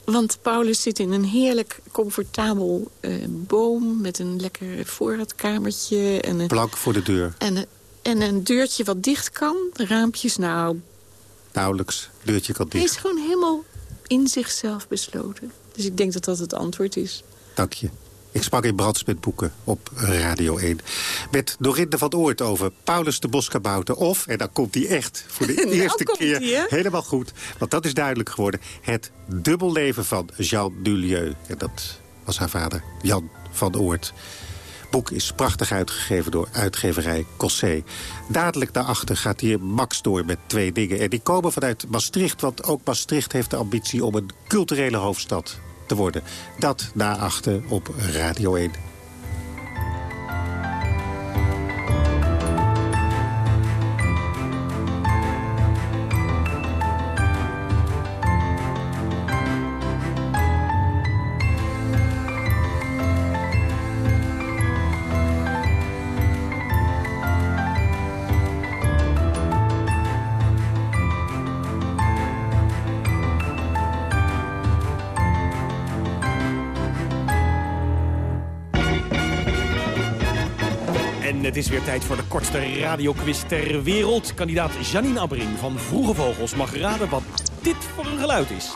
Want Paulus zit in een heerlijk comfortabel eh, boom... met een lekker voorraadkamertje en een, Plank voor de deur. en, een, en een deurtje wat dicht kan. De raampjes, nou, Nauwelijks. Deurtje kan hij dicht. is gewoon helemaal in zichzelf besloten. Dus ik denk dat dat het antwoord is. Dank je. Ik sprak in met boeken op Radio 1. Met Dorinde van Oort over Paulus de Boskabouter. Of, en dan komt hij echt voor de Nou eerste keer helemaal goed. Want dat is duidelijk geworden. Het dubbelleven van Jean Dulieu. En dat was haar vader, Jan van Oort. boek is prachtig uitgegeven door uitgeverij Cossé. Dadelijk daarachter gaat hier Max door met twee dingen. En die komen vanuit Maastricht, want ook Maastricht heeft de ambitie... om een culturele hoofdstad te worden. Dat daarachter op Radio 1. Tijd voor de kortste radioquiz ter wereld. Kandidaat Janine Abbring van Vroege Vogels mag raden wat dit voor een geluid is.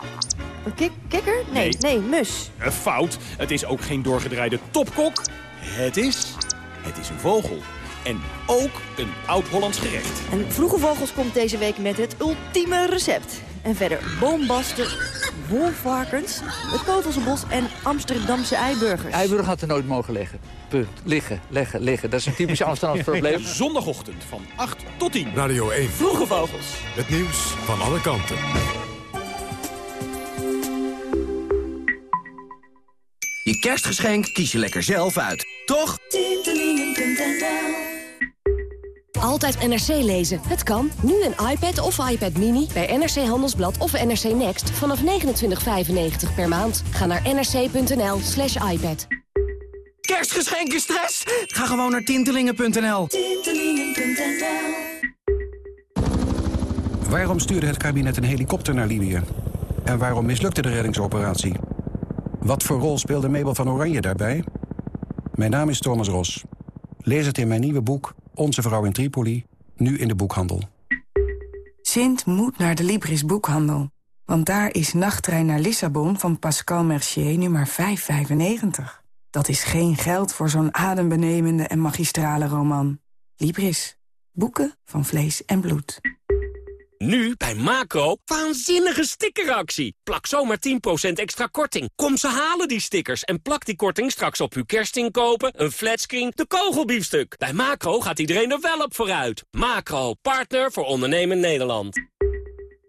Een kik kikker? Nee, nee, mus. Een fout. Het is ook geen doorgedraaide topkok. Het is... Het is een vogel. En ook een oud-Hollands gerecht. En Vroege Vogels komt deze week met het ultieme recept. En verder boombasten, wolvarkens, het Kotelse bos en Amsterdamse eiburgers. Eiburg had er nooit mogen liggen. Punt. Liggen, leggen, liggen. Dat is een typisch Amsterdams probleem. Zondagochtend van 8 tot 10. Radio 1. Vroege Vogels. Het nieuws van alle kanten. Je kerstgeschenk kies je lekker zelf uit, toch? Altijd NRC lezen. Het kan. Nu een iPad of iPad Mini bij NRC Handelsblad of NRC Next vanaf 29,95 per maand. Ga naar nrc.nl slash iPad. Kerstgeschenken stress? Ga gewoon naar tintelingen.nl. Waarom stuurde het kabinet een helikopter naar Libië? En waarom mislukte de reddingsoperatie? Wat voor rol speelde Mabel van Oranje daarbij? Mijn naam is Thomas Ros. Lees het in mijn nieuwe boek Onze Vrouw in Tripoli, nu in de boekhandel. Sint moet naar de Libris boekhandel. Want daar is Nachttrein naar Lissabon van Pascal Mercier nummer 595. Dat is geen geld voor zo'n adembenemende en magistrale roman. Libris. Boeken van vlees en bloed. Nu bij Macro, waanzinnige stickeractie. Plak zomaar 10% extra korting. Kom ze halen die stickers en plak die korting straks op uw kerstinkopen, een flatscreen, de kogelbiefstuk. Bij Macro gaat iedereen er wel op vooruit. Macro, partner voor ondernemen Nederland.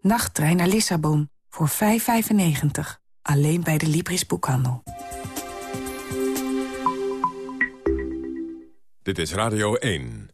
Nachttrein naar Lissabon voor 5,95. Alleen bij de Libris boekhandel. Dit is Radio 1.